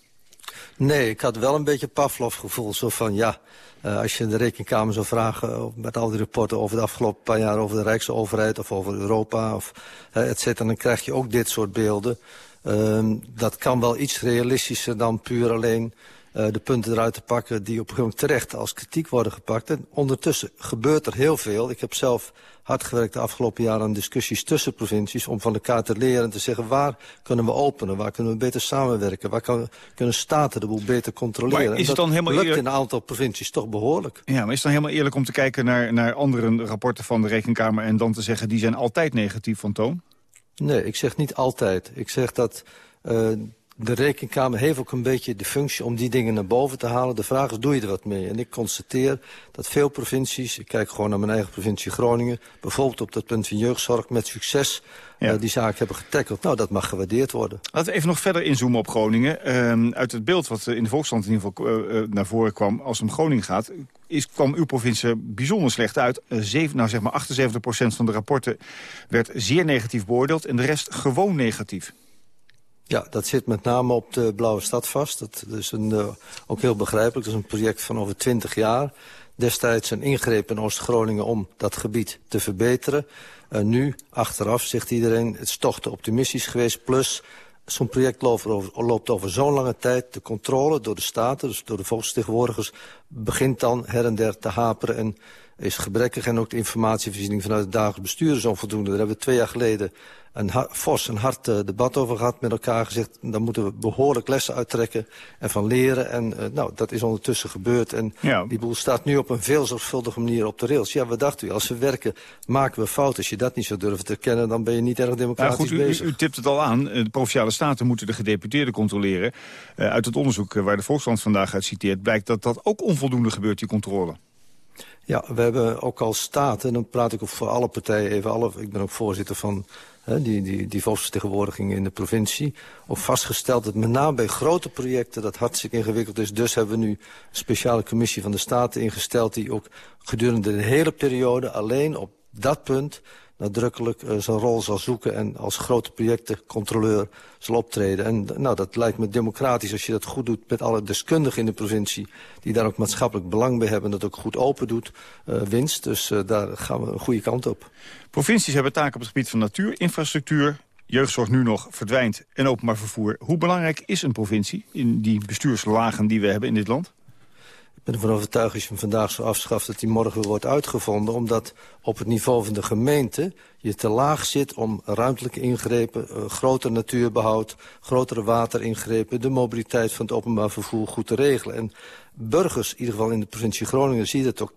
Nee, ik had wel een beetje Pavlov-gevoel. Zo van, ja, uh, als je de rekenkamer zou vragen... Uh, met al die rapporten over de afgelopen paar jaar... over de Rijksoverheid of over Europa, of, uh, et cetera... dan krijg je ook dit soort beelden. Ehm, dat kan wel iets realistischer dan puur alleen... de punten eruit te pakken die op een gegeven moment terecht als kritiek worden gepakt. En ondertussen gebeurt er heel veel. Ik heb zelf hard gewerkt de afgelopen jaren aan discussies tussen provincies... om van elkaar te leren en te zeggen waar kunnen we openen... waar kunnen we beter samenwerken, waar kan, kunnen staten de boel beter controleren. Maar is het dan helemaal lukt eerlijk... in een aantal provincies toch behoorlijk. Ja, maar is het dan helemaal eerlijk om te kijken naar, naar andere rapporten van de Rekenkamer... en dan te zeggen die zijn altijd negatief van toon? Nee, ik zeg niet altijd. Ik zeg dat... Uh, de rekenkamer heeft ook een beetje de functie om die dingen naar boven te halen. De vraag is, doe je er wat mee? En ik constateer dat veel provincies, ik kijk gewoon naar mijn eigen provincie Groningen... bijvoorbeeld op dat punt van jeugdzorg met succes ja. uh, die zaak hebben getackeld. Nou, dat mag gewaardeerd worden. Laten we even nog verder inzoomen op Groningen. Uh, uit het beeld wat in de Volksstand in ieder geval uh, naar voren kwam als het om Groningen gaat... Is, kwam uw provincie bijzonder slecht uit. 7, nou zeg maar 78% van de rapporten werd zeer negatief beoordeeld... en de rest gewoon negatief. Ja, dat zit met name op de Blauwe Stad vast. Dat is een, uh, ook heel begrijpelijk. Dat is een project van over twintig jaar. Destijds een ingreep in Oost-Groningen om dat gebied te verbeteren. Uh, nu, achteraf, zegt iedereen, het is toch te optimistisch geweest. Plus, zo'n project loopt over, loopt over zo'n lange tijd. De controle door de staten, dus door de volksvertegenwoordigers... begint dan her en der te haperen en is gebrekkig. En ook de informatievoorziening vanuit het dagelijks bestuur is onvoldoende. Daar hebben we twee jaar geleden een fors en hard uh, debat over gehad met elkaar. Gezegd, daar moeten we behoorlijk lessen uittrekken en van leren. En uh, nou, dat is ondertussen gebeurd. En ja. die boel staat nu op een veel zorgvuldige manier op de rails. Ja, wat dacht u? Als we werken, maken we fouten. Als je dat niet zou durven te kennen, dan ben je niet erg democratisch nou, goed, u, bezig. U, u tipt het al aan. De Provinciale Staten moeten de gedeputeerden controleren. Uh, uit het onderzoek waar de Volkskrant vandaag uit citeert... blijkt dat dat ook onvoldoende gebeurt, die controle. Ja, we hebben ook als staat, en dan praat ik voor alle partijen even, alle, ik ben ook voorzitter van hè, die, die, die volksvertegenwoordiging in de provincie, ook vastgesteld dat met name bij grote projecten dat hartstikke ingewikkeld is. Dus hebben we nu een speciale commissie van de Staten ingesteld die ook gedurende de hele periode alleen op dat punt nadrukkelijk uh, zijn rol zal zoeken... en als grote projectencontroleur zal optreden. En nou, dat lijkt me democratisch als je dat goed doet met alle deskundigen in de provincie... die daar ook maatschappelijk belang bij hebben en dat ook goed open doet, uh, winst. Dus uh, daar gaan we een goede kant op. Provincies hebben taken op het gebied van natuur, infrastructuur... Jeugdzorg nu nog verdwijnt en openbaar vervoer. Hoe belangrijk is een provincie in die bestuurslagen die we hebben in dit land? Ik ben ervan overtuigd als je hem vandaag zo afschaft... dat hij morgen weer wordt uitgevonden. Omdat op het niveau van de gemeente je te laag zit om ruimtelijke ingrepen... Uh, groter natuurbehoud, grotere wateringrepen... de mobiliteit van het openbaar vervoer goed te regelen. En burgers, in ieder geval in de provincie Groningen... zie je dat ook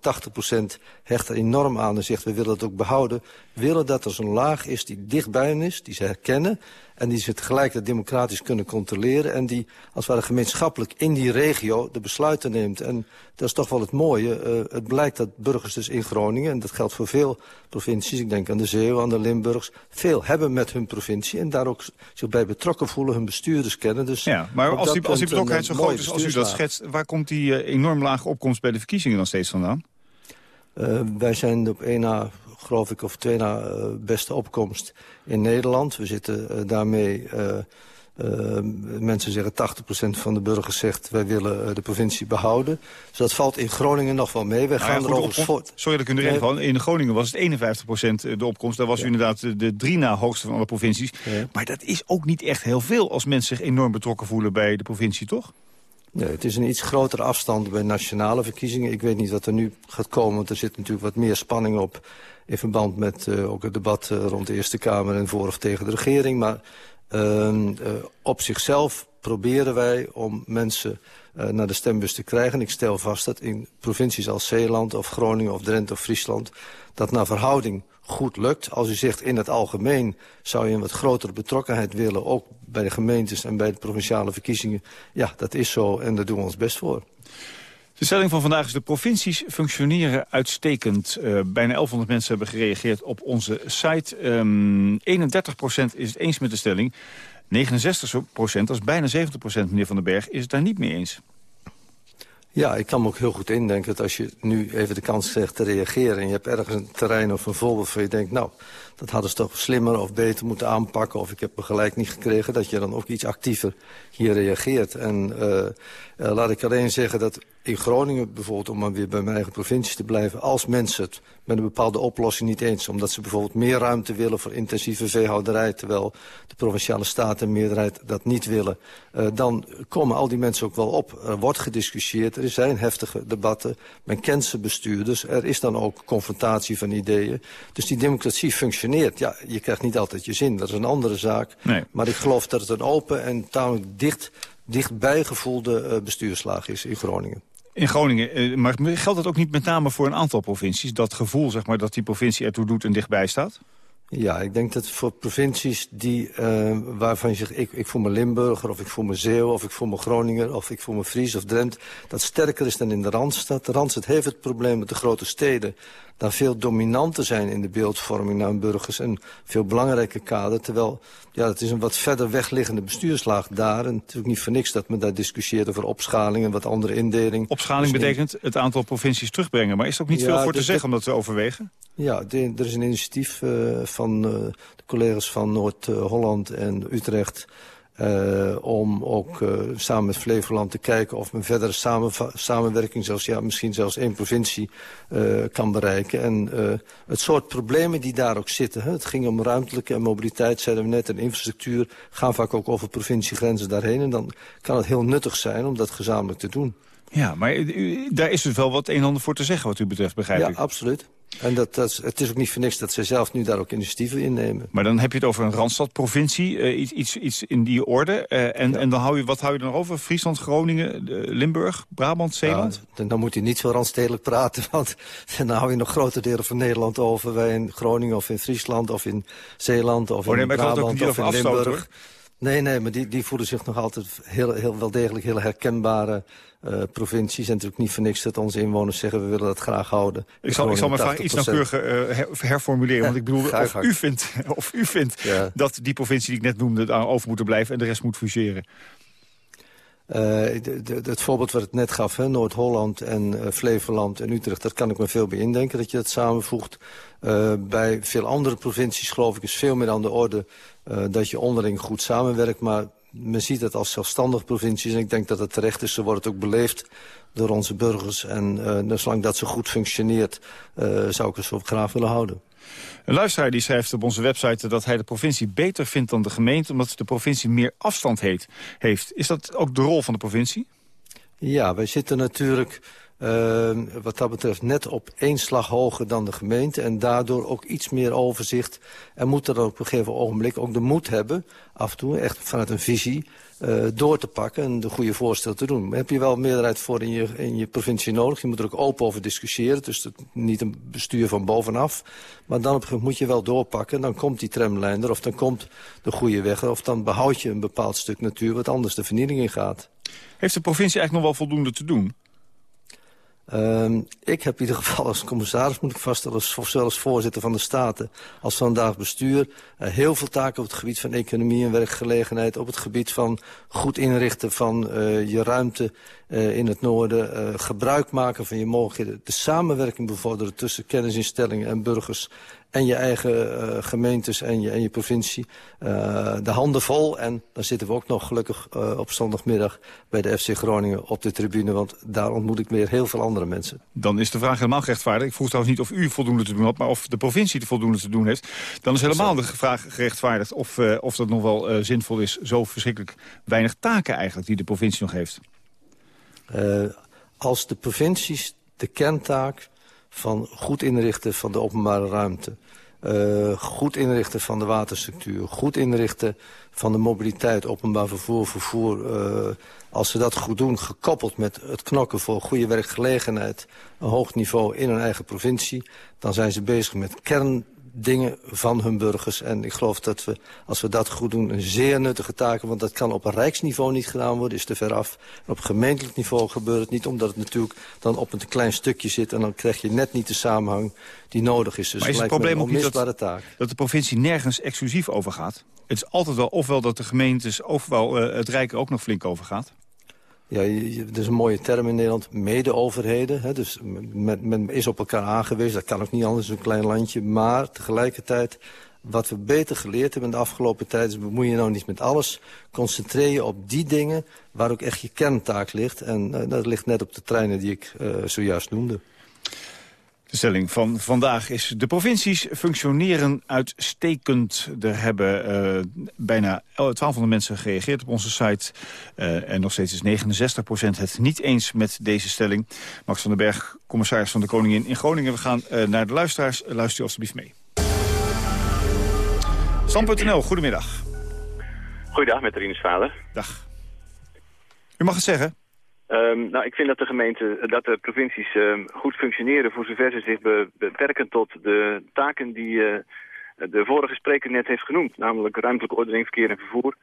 80% hecht er enorm aan en zegt... we willen het ook behouden. willen dat er zo'n laag is die dichtbij is, die ze herkennen... en die ze tegelijkertijd democratisch kunnen controleren... en die als het ware gemeenschappelijk in die regio de besluiten neemt. En dat is toch wel het mooie. Uh, het blijkt dat burgers dus in Groningen... en dat geldt voor veel provincies, ik denk aan de Zeeuw, aan de Limburgs... veel hebben met hun provincie en daar ook zich bij betrokken voelen... hun bestuurders kennen. Dus ja, maar als die, als die betrokkenheid zo groot is als u dat schetst... waar komt die uh, enorm lage opkomst bij de verkiezingen dan steeds vandaan? Uh, wij zijn op één na geloof ik, of twee na uh, beste opkomst in Nederland. We zitten uh, daarmee... Uh, uh, mensen zeggen 80% van de burgers zegt wij willen uh, de provincie behouden. Dus dat valt in Groningen nog wel mee. Wij Nou gaan ja, er overigens op- voor. Sorry dat ik u erin val. In Groningen was het 51% de opkomst. Daar was u inderdaad de, de drie na hoogste van alle provincies. Maar dat is ook niet echt heel veel als mensen zich enorm betrokken voelen bij de provincie, toch? Nee, het is een iets grotere afstand bij nationale verkiezingen. Ik weet niet wat er nu gaat komen, want er zit natuurlijk wat meer spanning op... in verband met uh, ook het debat uh, rond de Eerste Kamer en voor of tegen de regering. Maar op zichzelf proberen wij om mensen naar de stembus te krijgen. Ik stel vast dat in provincies als Zeeland of Groningen of Drenthe of Friesland... dat naar verhouding goed lukt. Als u zegt in het algemeen zou je een wat grotere betrokkenheid willen... ook bij de gemeentes en bij de provinciale verkiezingen. Ja, dat is zo en daar doen we ons best voor. De stelling van vandaag is de provincies functioneren uitstekend. Uh, bijna 1100 mensen hebben gereageerd op onze site. Um, 31% is het eens met de stelling. 69%, dat is bijna 70% meneer Van den Berg, is het daar niet mee eens. Ja, ik kan me ook heel goed indenken dat als je nu even de kans krijgt te reageren... en je hebt ergens een terrein of een voorbeeld van je denkt... nou, dat hadden ze toch slimmer of beter moeten aanpakken... of ik heb gelijk niet gekregen, dat je dan ook iets actiever hier reageert. En uh, laat ik alleen zeggen dat in Groningen bijvoorbeeld... om maar weer bij mijn eigen provincie te blijven... als mensen het met een bepaalde oplossing niet eens... omdat ze bijvoorbeeld meer ruimte willen voor intensieve veehouderij... terwijl de Provinciale Staten meerderheid dat niet willen... Uh, dan komen al die mensen ook wel op. Er wordt gediscussieerd, er zijn heftige debatten. Men kent zijn bestuurders, er is dan ook confrontatie van ideeën. Dus die democratie functioneert. Ja, je krijgt niet altijd je zin, dat is een andere zaak. Nee. Maar ik geloof dat het een open en tamelijk dicht, dichtbij gevoelde uh, bestuurslaag is in Groningen. In Groningen, uh, maar geldt dat ook niet met name voor een aantal provincies? Dat gevoel zeg maar, dat die provincie ertoe doet en dichtbij staat? Ja, ik denk dat voor provincies die, uh, waarvan je zegt... Ik, ik voel me Limburger, of ik voel me Zeeuw, of ik voel me Groninger... of ik voel me Fries of Drent, dat sterker is dan in de Randstad. De Randstad heeft het probleem met de grote steden... daar veel dominanter zijn in de beeldvorming naar hun burgers... en veel belangrijke kader, terwijl... ja, het is een wat verder wegliggende bestuurslaag daar... en het is ook niet voor niks dat men daar discussieert over opschaling... en wat andere indeling. Opschaling dus betekent het aantal provincies terugbrengen... maar is er ook niet ja, veel voor te zeggen om dat te overwegen? Ja, de, er is een initiatief uh, van uh, de collega's van Noord-Holland en Utrecht... Uh, om ook uh, samen met Flevoland te kijken of men verdere samen, samenwerking... zelfs ja, misschien zelfs één provincie uh, kan bereiken. En het soort problemen die daar ook zitten... Hè, het ging om ruimtelijke en mobiliteit, zeiden we net... en infrastructuur gaan vaak ook over provinciegrenzen daarheen. En dan kan het heel nuttig zijn om dat gezamenlijk te doen. Ja, maar u, daar is dus wel wat een en ander voor te zeggen wat u betreft, begrijp ja, ik. Ja, absoluut. En dat, dat is, het is ook niet voor niks dat zij zelf nu daar ook initiatieven innemen. Maar dan heb je het over een Randstadprovincie, uh, iets, iets, iets in die orde. Uh, en, ja. en dan hou je, wat hou je dan over? Friesland, Groningen, uh, Limburg, Brabant, Zeeland? Ja, dan, dan moet je niet zo randstedelijk praten, want dan hou je nog grote delen van Nederland over. Wij in Groningen of in Friesland of in Zeeland of oh, nee, in Brabant of in afstoot, Limburg. Hoor. Nee, nee, maar die, die voelen zich nog altijd heel, heel, wel degelijk heel herkenbare uh, provincies. En natuurlijk niet voor niks dat onze inwoners zeggen... we willen dat graag houden. Ik zal, ik zal mijn vraag iets nauwkeuriger uh, her, herformuleren. Want ik bedoel, of u vindt, of u vindt ja. dat die provincie die ik net noemde... daar over moeten blijven en de rest moet fuseren. Uh, het voorbeeld wat ik net gaf, Noord-Holland en uh, Flevoland en Utrecht... daar kan ik me veel bij indenken dat je dat samenvoegt. Uh, bij veel andere provincies geloof ik is veel meer aan de orde... dat je onderling goed samenwerkt, maar men ziet het als zelfstandige provincies... en ik denk dat het terecht is, ze wordt ook beleefd door onze burgers. En uh, zolang dat zo goed functioneert, zou ik het zo graag willen houden. Een luisteraar die schrijft op onze website dat hij de provincie beter vindt dan de gemeente... omdat de provincie meer afstand heeft. Is dat ook de rol van de provincie? Ja, wij zitten natuurlijk uh, wat dat betreft net op één slag hoger dan de gemeente... en daardoor ook iets meer overzicht. En moet er op een gegeven ogenblik ook de moed hebben... af en toe echt vanuit een visie uh, door te pakken en de goede voorstellen te doen. Heb je wel meerderheid voor in je, in je provincie nodig. Je moet er ook open over discussiëren. Dus niet een bestuur van bovenaf. Maar dan op een gegeven moment moet je wel doorpakken. Dan komt die tramlijn er of dan komt de goede weg er. Of dan behoud je een bepaald stuk natuur wat anders de vernieling in gaat. Heeft de provincie eigenlijk nog wel voldoende te doen? Ehm, ik heb in ieder geval als commissaris, moet ik vaststellen... of zelfs voorzitter van de Staten, als vandaag bestuur... Uh, heel veel taken op het gebied van economie en werkgelegenheid... op het gebied van goed inrichten van uh, je ruimte uh, in het noorden... gebruik maken van je mogelijkheden... de samenwerking bevorderen tussen kennisinstellingen en burgers en je eigen uh, gemeentes en je, en je provincie. Uh, de handen vol. En dan zitten we ook nog gelukkig uh, op zondagmiddag bij de FC Groningen op de tribune. Want daar ontmoet ik weer heel veel andere mensen. Dan is de vraag helemaal gerechtvaardigd. Ik vroeg trouwens niet of u voldoende te doen had, maar of de provincie er voldoende te doen heeft. Dan is helemaal de vraag gerechtvaardigd of, of dat nog wel zinvol is. Zo verschrikkelijk weinig taken eigenlijk die de provincie nog heeft. als de provincies de kerntaak van goed inrichten van de openbare ruimte. Uh, goed inrichten van de waterstructuur. Goed inrichten van de mobiliteit, openbaar vervoer, vervoer. Uh, als ze dat goed doen, gekoppeld met het knokken voor goede werkgelegenheid... een hoog niveau in hun eigen provincie... dan zijn ze bezig met kern dingen van hun burgers. En ik geloof dat we, als we dat goed doen, een zeer nuttige taak... want dat kan op een rijksniveau niet gedaan worden, is te ver af. En op gemeentelijk niveau gebeurt het niet, omdat het natuurlijk dan op een klein stukje zit... en dan krijg je net niet de samenhang die nodig is. Dus maar is het probleem ook niet dat, taak. dat de provincie nergens exclusief over gaat? Het is altijd wel ofwel dat de gemeentes, ofwel uh, het Rijk er ook nog flink over gaat? Ja, dat is een mooie term in Nederland, mede-overheden. Dus men, men, is op elkaar aangewezen, dat kan ook niet anders, een klein landje. Maar tegelijkertijd, wat we beter geleerd hebben in de afgelopen tijd... is bemoei je nou niet met alles. Concentreer je op die dingen waar ook echt je kerntaak ligt. En uh, dat ligt net op de treinen die ik uh, zojuist noemde. De stelling van vandaag is... de provincies functioneren uitstekend. Er hebben uh, bijna 1200 mensen gereageerd op onze site. Uh, en nog steeds is 69% het niet eens met deze stelling. Max van den Berg, commissaris van de Koningin in Groningen. We gaan uh, naar de luisteraars. Luister u alstublieft mee. Stam.nl, goedemiddag. Goeiedag, met Rinus Vader. Dag. U mag het zeggen. Um, nou, ik vind dat de gemeente, dat de provincies um, goed functioneren voor zover ze zich be beperken tot de taken die uh, de vorige spreker net heeft genoemd. Namelijk ruimtelijke ordening, verkeer en vervoer.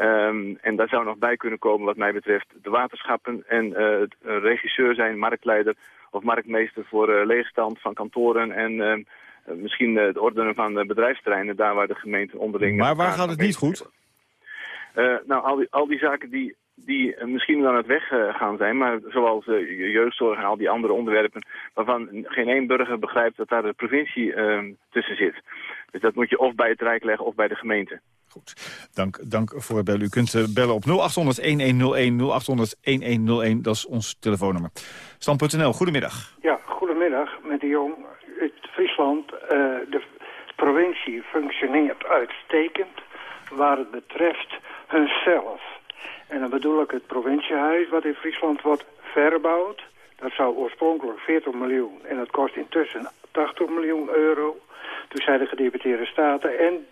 Um, en daar zou nog bij kunnen komen wat mij betreft de waterschappen en uh, regisseur zijn, marktleider of marktmeester voor uh, leegstand van kantoren en misschien het ordenen van bedrijfsterreinen, daar waar de gemeente onderling... Maar waar gaat het niet goed? nou, al die, al die zaken die die misschien aan het weggaan zijn, maar zoals uh, jeugdzorg en al die andere onderwerpen, waarvan geen één burger begrijpt dat daar de provincie uh, tussen zit. Dus dat moet je of bij het Rijk leggen of bij de gemeente. Goed, dank, dank voor het bellen. U kunt bellen op 0800-1101, 0800-1101, dat is ons telefoonnummer. Stam.nl, goedemiddag. Ja, goedemiddag, met de Jong uit Friesland. Uh, de provincie functioneert uitstekend waar het betreft hunzelf. En dan bedoel ik het provinciehuis wat in Friesland wordt verbouwd. Dat zou oorspronkelijk 40 miljoen en dat kost intussen 80 miljoen euro. Toen zei de gedeputeerde staten en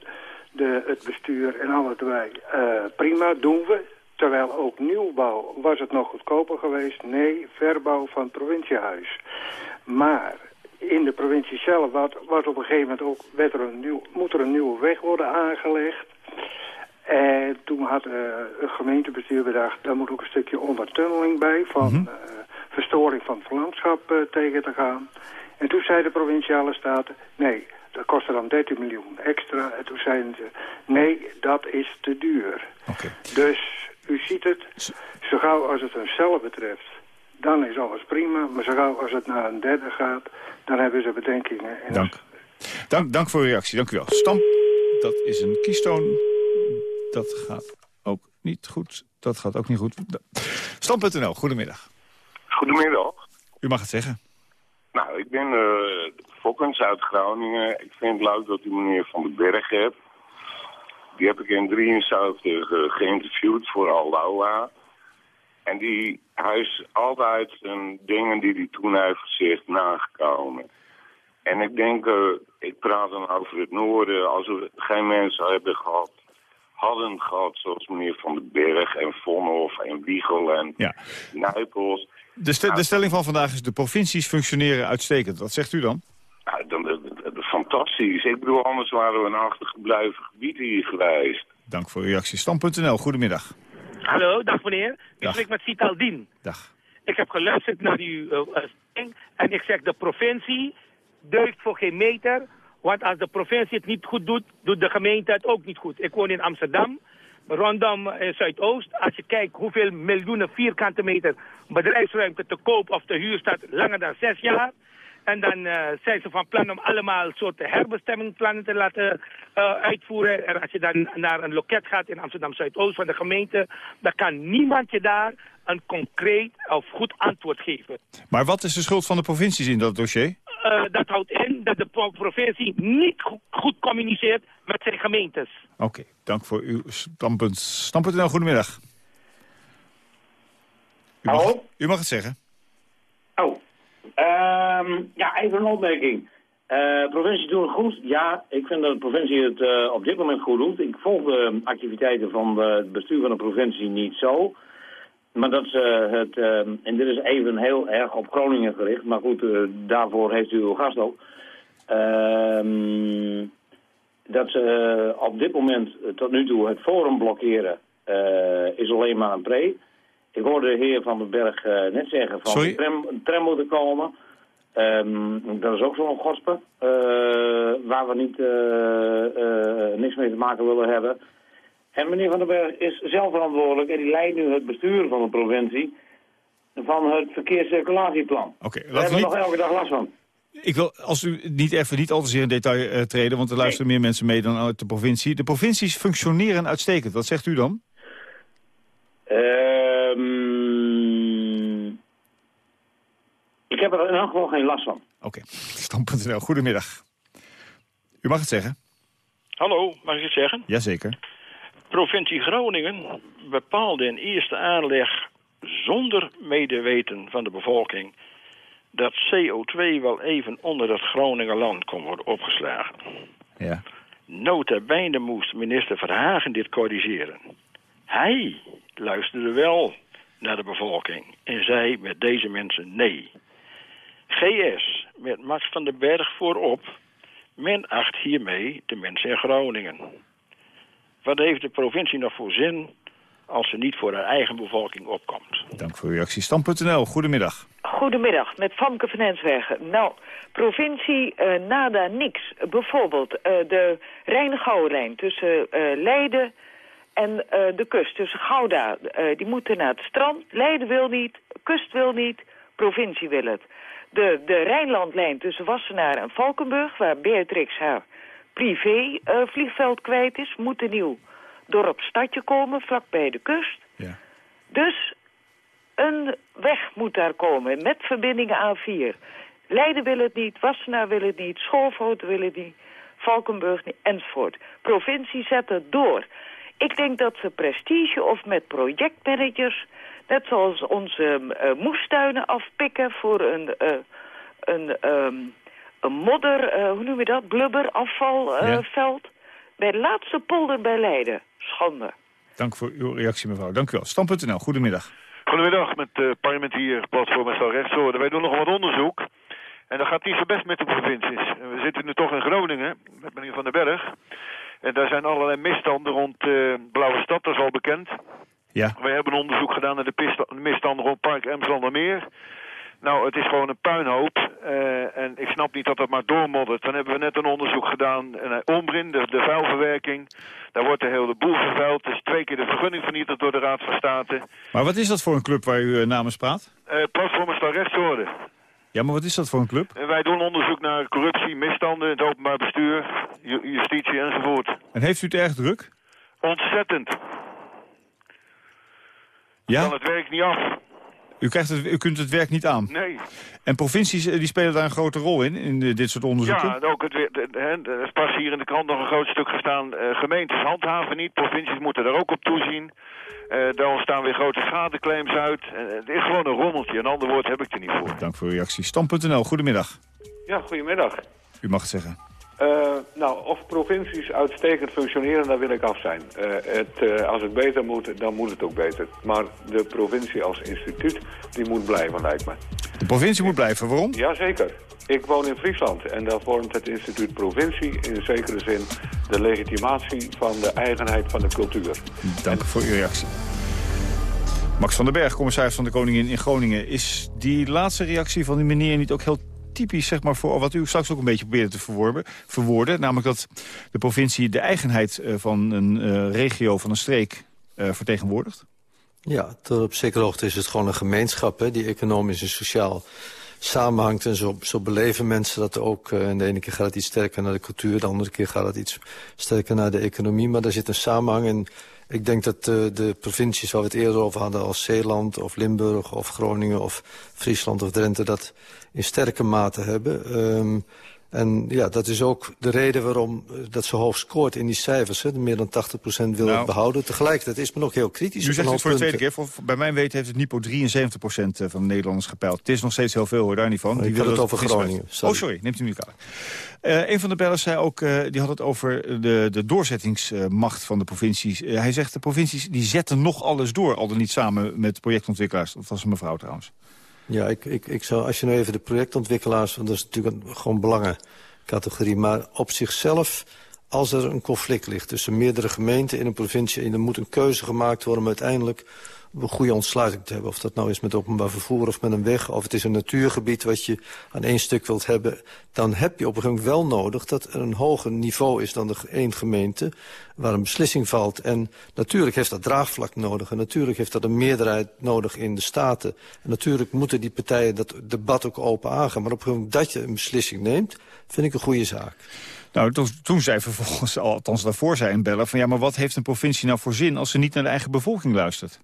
de, het bestuur en alle twee, uh, prima, doen we. Terwijl ook nieuwbouw, was het nog goedkoper geweest? Nee, verbouw van het provinciehuis. Maar in de provincie zelf was, was op een gegeven moment ook, nieuw, moet er een nieuwe weg worden aangelegd. En toen had uh, het gemeentebestuur bedacht, daar moet ook een stukje ondertunneling bij... van mm verstoring van het landschap uh, tegen te gaan. En toen zei de provinciale staten, nee, dat kostte dan 13 miljoen extra. En toen zeiden ze, nee, dat is te duur. Okay. Dus u ziet het, zo gauw als het hunzelf betreft, dan is alles prima. Maar zo gauw als het naar een derde gaat, dan hebben ze bedenkingen. En dank. dank. Dank voor uw reactie, dank u wel. Stam, dat is een kiestoon dat gaat ook niet goed. Dat gaat ook niet goed. Stam.nl, goedemiddag. Goedemiddag. U mag het zeggen. Nou, ik ben uh, Fokkens uit Groningen. Ik vind het leuk dat u meneer Van den Berg hebt. Die heb ik in 73 uh, geïnterviewd voor Aldawa. En die, hij is altijd een dingen die hij toen heeft gezegd nagekomen. En ik denk, uh, ik praat dan over het noorden, als we geen mensen hebben gehad hadden gehad, zoals meneer Van den Berg en Vonhoff en Wiegel en ja. Nijpels. De, st de, stelling van vandaag is de provincies functioneren uitstekend. Wat zegt u dan? Ja, dan fantastisch. Ik bedoel, anders waren we een achtergebleven gebied hier geweest. Dank voor uw reactie. Stam.nl, goedemiddag. Hallo, dag meneer. Ik spreek met Vital Dien. Dag. Ik heb geluisterd naar uw uh, stelling en ik zeg de provincie deugt voor geen meter. Want als de provincie het niet goed doet, doet de gemeente het ook niet goed. Ik woon in Amsterdam, rondom uh, Zuidoost. Als je kijkt hoeveel miljoenen vierkante meter bedrijfsruimte te koop of te huur staat langer dan zes jaar. En dan uh, zijn ze van plan om allemaal soorten herbestemmingsplannen te laten uh, uitvoeren. En als je dan naar een loket gaat in Amsterdam-Zuidoost van de gemeente... dan kan niemand je daar een concreet of goed antwoord geven. Maar wat is de schuld van de provincies in dat dossier? Uh, dat houdt in dat de provincie niet goed, goed communiceert met zijn gemeentes. Oké, okay, dank voor uw standpunt. Standpunt.nl, goedemiddag. U mag, Hallo? U mag het zeggen. Um, ja, even een opmerking. Uh, provincies doen het goed. Ja, ik vind dat de provincie het uh, op dit moment goed doet. Ik volg de activiteiten van het bestuur van de provincie niet zo. Maar dat ze het, uh, en dit is even heel erg op Groningen gericht, maar goed, daarvoor heeft u uw gast ook. Ehm, dat ze op dit moment tot nu toe het forum blokkeren, is alleen maar een pre. Ik hoorde de heer Van den Berg uh, net zeggen van Sorry? de tram, tram moet er komen. Um, dat is ook zo'n gospe uh, waar we niet, uh, niks mee te maken willen hebben. En meneer Van den Berg is zelf verantwoordelijk en die leidt nu het bestuur van de provincie van het verkeerscirculatieplan. Oké, Daar hebben we niet... nog elke dag last van. Ik wil, als u niet even niet al te zeer in detail uh, treden, want er luisteren meer mensen mee dan uit de provincie. De provincies functioneren uitstekend. Wat zegt u dan? Um, heb er in elk geval geen last van. Oké, okay. Stam.nl, goedemiddag. U mag het zeggen. Hallo, mag ik het zeggen? Jazeker. Provincie Groningen bepaalde in eerste aanleg zonder medeweten van de bevolking... dat CO2 wel even onder het Groningenland kon worden opgeslagen. Ja. Nota bene moest minister Verhagen dit corrigeren. Hij luisterde wel naar de bevolking en zei met deze mensen nee. GS met Max van den Berg voorop, men acht hiermee de mensen in Groningen. Wat heeft de provincie nog voor zin als ze niet voor haar eigen bevolking opkomt? Dank voor uw reactie. Stam.nl, goedemiddag. Goedemiddag, met Famke van Enswegen. Nou, provincie uh, nada niks. Bijvoorbeeld uh, de Rijn-Gouwlijn tussen uh, Leiden en uh, de kust, tussen Gouda. Uh, die moeten naar het strand. Leiden wil niet, kust wil niet, provincie wil het. De, de Rijnlandlijn tussen Wassenaar en Valkenburg, waar Beatrix haar privé uh, vliegveld kwijt is, moet een nieuw dorp-stadje komen, vlakbij de kust. Ja. Dus een weg moet daar komen, met verbindingen A4. Leiden wil het niet, Wassenaar wil het niet, Schoolvoort wil het niet, Valkenburg niet, enzovoort. Provincie zet het door. Ik denk dat ze prestige of met projectmanagers... net zoals onze uh, moestuinen afpikken voor een, uh, een, um, een modder... Uh, hoe noem je dat? Blubber, afvalveld. Ja. Bij de laatste polder bij Leiden. Schande. Dank voor uw reactie, mevrouw. Dank u wel. Stam.nl, goedemiddag. Goedemiddag, met uh, parlementier Platform en Rechtsorde. Wij doen nog wat onderzoek. En dat gaat niet zo best met de provincies. We zitten nu toch in Groningen, met meneer Van den Berg... En daar zijn allerlei misstanden rond uh, Blauwe Stad, dat is al bekend. Ja. Wij hebben een onderzoek gedaan naar de misstanden rond Park Emslandermeer. Nou, het is gewoon een puinhoop. Uh, en ik snap niet dat dat maar doormoddert. Dan hebben we net een onderzoek gedaan naar Ombrin, de, de vuilverwerking. Daar wordt de hele boel vervuild. Er is twee keer de vergunning vernietigd door de Raad van State. Maar wat is dat voor een club waar u uh, namens praat? Uh, Platform is daar rechtsorde. Ja, maar wat is dat voor een club? Wij doen onderzoek naar corruptie, misstanden, het openbaar bestuur, justitie enzovoort. En heeft u het erg druk? Ontzettend. Ja? Kan het werk niet af. U, krijgt het, u kunt het werk niet aan? Nee. En provincies die spelen daar een grote rol in, in dit soort onderzoeken? Ja, ook het, er is pas hier in de krant nog een groot stuk gestaan. Uh, gemeentes handhaven niet, provincies moeten daar ook op toezien. Uh, daar ontstaan weer grote schadeclaims uit. Uh, het is gewoon een rommeltje, een ander woord heb ik er niet voor. Dank voor uw reactie. Stam.nl, goedemiddag. Ja, goedemiddag. U mag het zeggen. Uh, nou, of provincies uitstekend functioneren, daar wil ik af zijn. Uh, het, uh, als het beter moet, dan moet het ook beter. Maar de provincie als instituut, die moet blijven, lijkt me. De provincie moet blijven, waarom? Jazeker. Ik woon in Friesland en daar vormt het instituut provincie in zekere zin de legitimatie van de eigenheid van de cultuur. Dank en... voor uw reactie. Max van den Berg, commissaris van de Koningin in Groningen. Is die laatste reactie van die meneer niet ook heel typisch zeg maar, voor wat u straks ook een beetje probeerde te verwoorden, verwoorden namelijk dat de provincie de eigenheid eh, van een uh, regio, van een streek, uh, vertegenwoordigt? Ja, tot op zekere hoogte is het gewoon een gemeenschap... Hè, die economisch en sociaal samenhangt. En zo, zo beleven mensen dat ook. En de ene keer gaat het iets sterker naar de cultuur... de andere keer gaat het iets sterker naar de economie. Maar daar zit een samenhang en ik denk dat uh, de provincies waar we het eerder over hadden... als Zeeland of Limburg of Groningen of Friesland of Drenthe... dat in sterke mate hebben. Um, en ja, dat is ook de reden waarom eh, dat zo hoog scoort in die cijfers. Hè. Meer dan 80% wil nou, het behouden. Tegelijkertijd is men ook heel kritisch. Nu zegt het voor de tweede keer. Voor, bij mijn weten heeft het NIPO 73% eh, van de Nederlanders gepeild. Het is nog steeds heel veel hoor, daar niet van. Die ik had het over Groningen. Sorry. Oh, sorry, neemt u nu kwalijk. Uh, een van de bellers zei ook, uh, die had het over de, de doorzettingsmacht van de provincies. Uh, hij zegt, de provincies die zetten nog alles door, al dan niet samen met projectontwikkelaars. Dat was een mevrouw trouwens. Ja, ik, ik, ik zou, als je nou even de projectontwikkelaars... want dat is natuurlijk een, gewoon belangencategorie... maar op zichzelf, als er een conflict ligt tussen meerdere gemeenten in een provincie... en er moet een keuze gemaakt worden om uiteindelijk een goede ontsluiting te hebben. Of dat nou is met openbaar vervoer of met een weg... of het is een natuurgebied wat je aan één stuk wilt hebben... dan heb je op een gegeven moment wel nodig dat er een hoger niveau is... dan de één gemeente waar een beslissing valt. En natuurlijk heeft dat draagvlak nodig. En natuurlijk heeft dat een meerderheid nodig in de Staten. En natuurlijk moeten die partijen dat debat ook open aangaan. Maar op een gegeven moment dat je een beslissing neemt... vind ik een goede zaak. Nou, toen, zei vervolgens, althans daarvoor zei een beller... van ja, maar wat heeft een provincie nou voor zin... als ze niet naar de eigen bevolking luistert?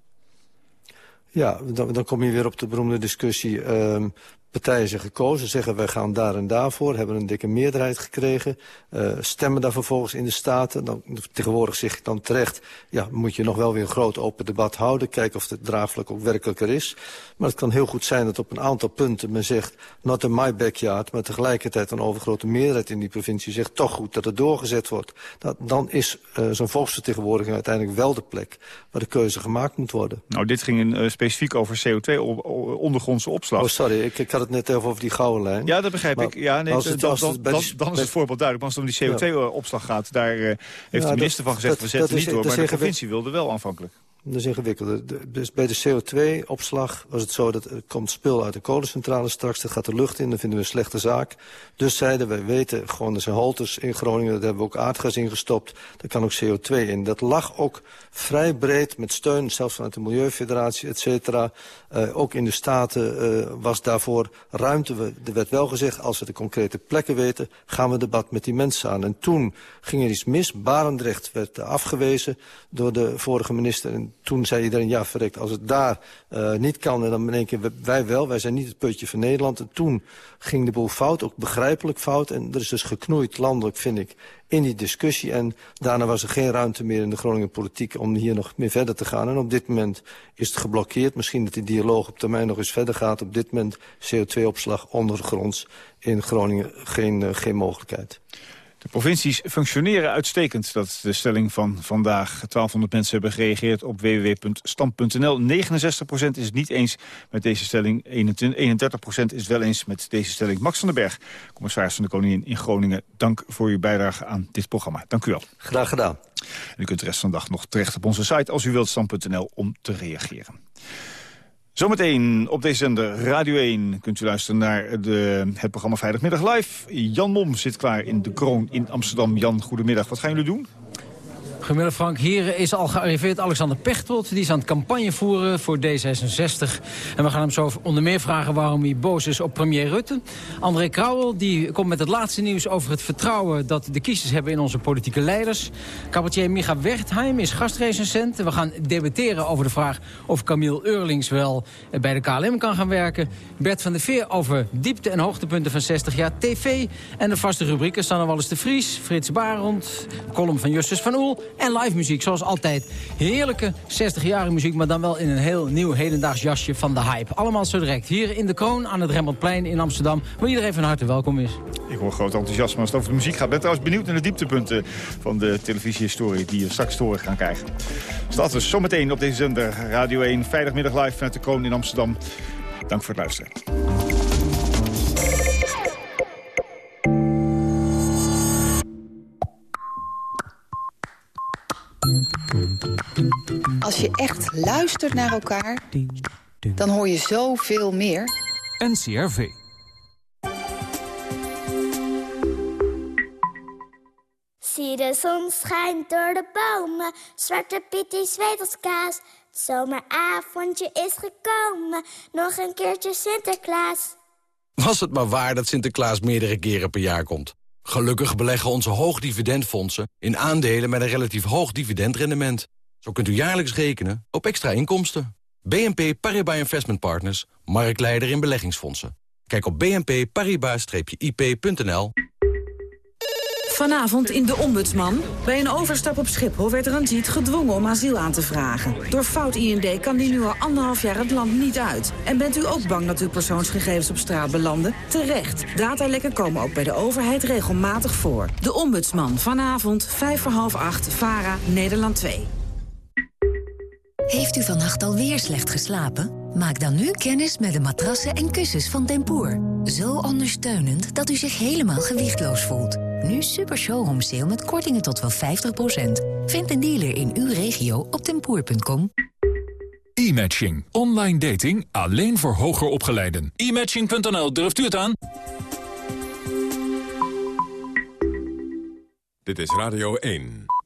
Ja, dan, dan kom je weer op de beroemde discussie... Um, partijen zijn gekozen, zeggen wij gaan daar en daarvoor... hebben een dikke meerderheid gekregen, uh, stemmen daar vervolgens in de Staten. Dan, tegenwoordig ik dan terecht... ja, moet je nog wel weer een groot open debat houden... kijken of het draagvlak ook werkelijk er is. Maar het kan heel goed zijn dat op een aantal punten men zegt... not in my backyard, maar tegelijkertijd een overgrote meerderheid in die provincie... zegt toch goed dat het doorgezet wordt. Dat, dan is uh, zo'n volksvertegenwoordiging uiteindelijk wel de plek... waar de keuze gemaakt moet worden. Nou, dit ging in, uh, specifiek over CO2-ondergrondse opslag. Oh, sorry, ik, ik had het net even over die gouden lijn. Ja, dat begrijp maar ik. Ja, nee, het, dan, dan, dan, dan, is het voorbeeld duidelijk. Maar als het om die CO2-opslag gaat, daar uh, heeft ja, de minister van gezegd... we zetten niet door, maar de provincie wilde wel aanvankelijk. Dat is ingewikkeld. Dus bij de CO2-opslag was het zo dat er komt spul uit de kolencentrale straks. Dat gaat de lucht in, dat vinden we een slechte zaak. Dus zeiden wij weten, gewoon er zijn holtes in Groningen. Daar hebben we ook aardgas in gestopt. Daar kan ook CO2 in. Dat lag ook vrij breed met steun, zelfs vanuit de Milieufederatie, et cetera. Uh, ook in de Staten uh, was daarvoor ruimte. Er werd wel gezegd, als we de concrete plekken weten... gaan we debat met die mensen aan. En toen ging er iets mis. Barendrecht werd afgewezen door de vorige minister... En toen zei iedereen, ja verrekt, als het daar uh, niet kan... en dan in één keer, wij wel, wij zijn niet het putje van Nederland. En toen ging de boel fout, ook begrijpelijk fout. En er is dus geknoeid landelijk, vind ik, in die discussie. En daarna was er geen ruimte meer in de Groningen politiek om hier nog meer verder te gaan. En op dit moment is het geblokkeerd. Misschien dat die dialoog op termijn nog eens verder gaat. Op dit moment CO2-opslag ondergronds in Groningen geen, uh, geen mogelijkheid. De provincies functioneren uitstekend. Dat is de stelling van vandaag. 1200 mensen hebben gereageerd op www.stand.nl. 69% is het niet eens met deze stelling. 31% is wel eens met deze stelling. Max van den Berg, commissaris van de Koningin in Groningen. Dank voor uw bijdrage aan dit programma. Dank u wel. Graag gedaan. En u kunt de rest van de dag nog terecht op onze site als u wilt stand.nl om te reageren. Zometeen op deze zender Radio 1 kunt u luisteren naar de, het programma Vrijdagmiddag Live. Jan Mom zit klaar in de Kroon in Amsterdam. Jan, goedemiddag. Wat gaan jullie doen? Goedemiddag Frank. Hier is al gearriveerd Alexander Pechtold. Die is aan het campagne voeren voor D66. En we gaan hem zo onder meer vragen waarom hij boos is op premier Rutte. André Krauwel die komt met het laatste nieuws over het vertrouwen... dat de kiezers hebben in onze politieke leiders. Cabaretier Micha Wertheim is gastrecensent. We gaan debatteren over de vraag of Camille Eurlings wel bij de KLM kan gaan werken. Bert van der Veer over diepte- en hoogtepunten van 60 jaar tv. En de vaste rubrieken staan wel eens de Vries, Frits Barend... column van Justus van Oel en live muziek, zoals altijd. Heerlijke 60-jarige muziek, maar dan wel in een heel nieuw hedendaags jasje van de hype. Allemaal zo direct hier in de Kroon aan het Rembrandtplein in Amsterdam... waar iedereen van harte welkom is. Ik hoor groot enthousiasme als het over de muziek gaat. Ik ben trouwens benieuwd naar de dieptepunten van de televisiehistorie... die we straks te gaan krijgen. Dus dat is zometeen op deze zender Radio 1. Vrijdagmiddag live vanuit de Kroon in Amsterdam. Dank voor het luisteren. Als je echt luistert naar elkaar, dan hoor je zoveel meer. NCRV. Zie de zon schijnt door de bomen, zwarte piet die zweet als kaas. Het zomeravondje is gekomen, nog een keertje Sinterklaas. Was het maar waar dat Sinterklaas meerdere keren per jaar komt. Gelukkig beleggen onze hoogdividendfondsen in aandelen met een relatief hoog dividendrendement. Zo kunt u jaarlijks rekenen op extra inkomsten. BNP Paribas Investment Partners, marktleider in beleggingsfondsen. Kijk op bnpparibas-ip.nl. Vanavond in De Ombudsman. Bij een overstap op Schiphol werd Ranjit gedwongen om asiel aan te vragen. Door fout IND kan die nu al anderhalf jaar het land niet uit. En bent u ook bang dat uw persoonsgegevens op straat belanden? Terecht. Datalekken komen ook bij de overheid regelmatig voor. De Ombudsman. Vanavond, vijf voor half acht, VARA, Nederland 2. Heeft u vannacht alweer slecht geslapen? Maak dan nu kennis met de matrassen en kussens van Tempoor. Zo ondersteunend dat u zich helemaal gewichtloos voelt. Nu super showroom sale met kortingen tot wel 50%. Vind een dealer in uw regio op tempoor.com. E-matching. Online dating alleen voor hoger opgeleiden. E-matching.nl, durft u het aan? Dit is Radio 1.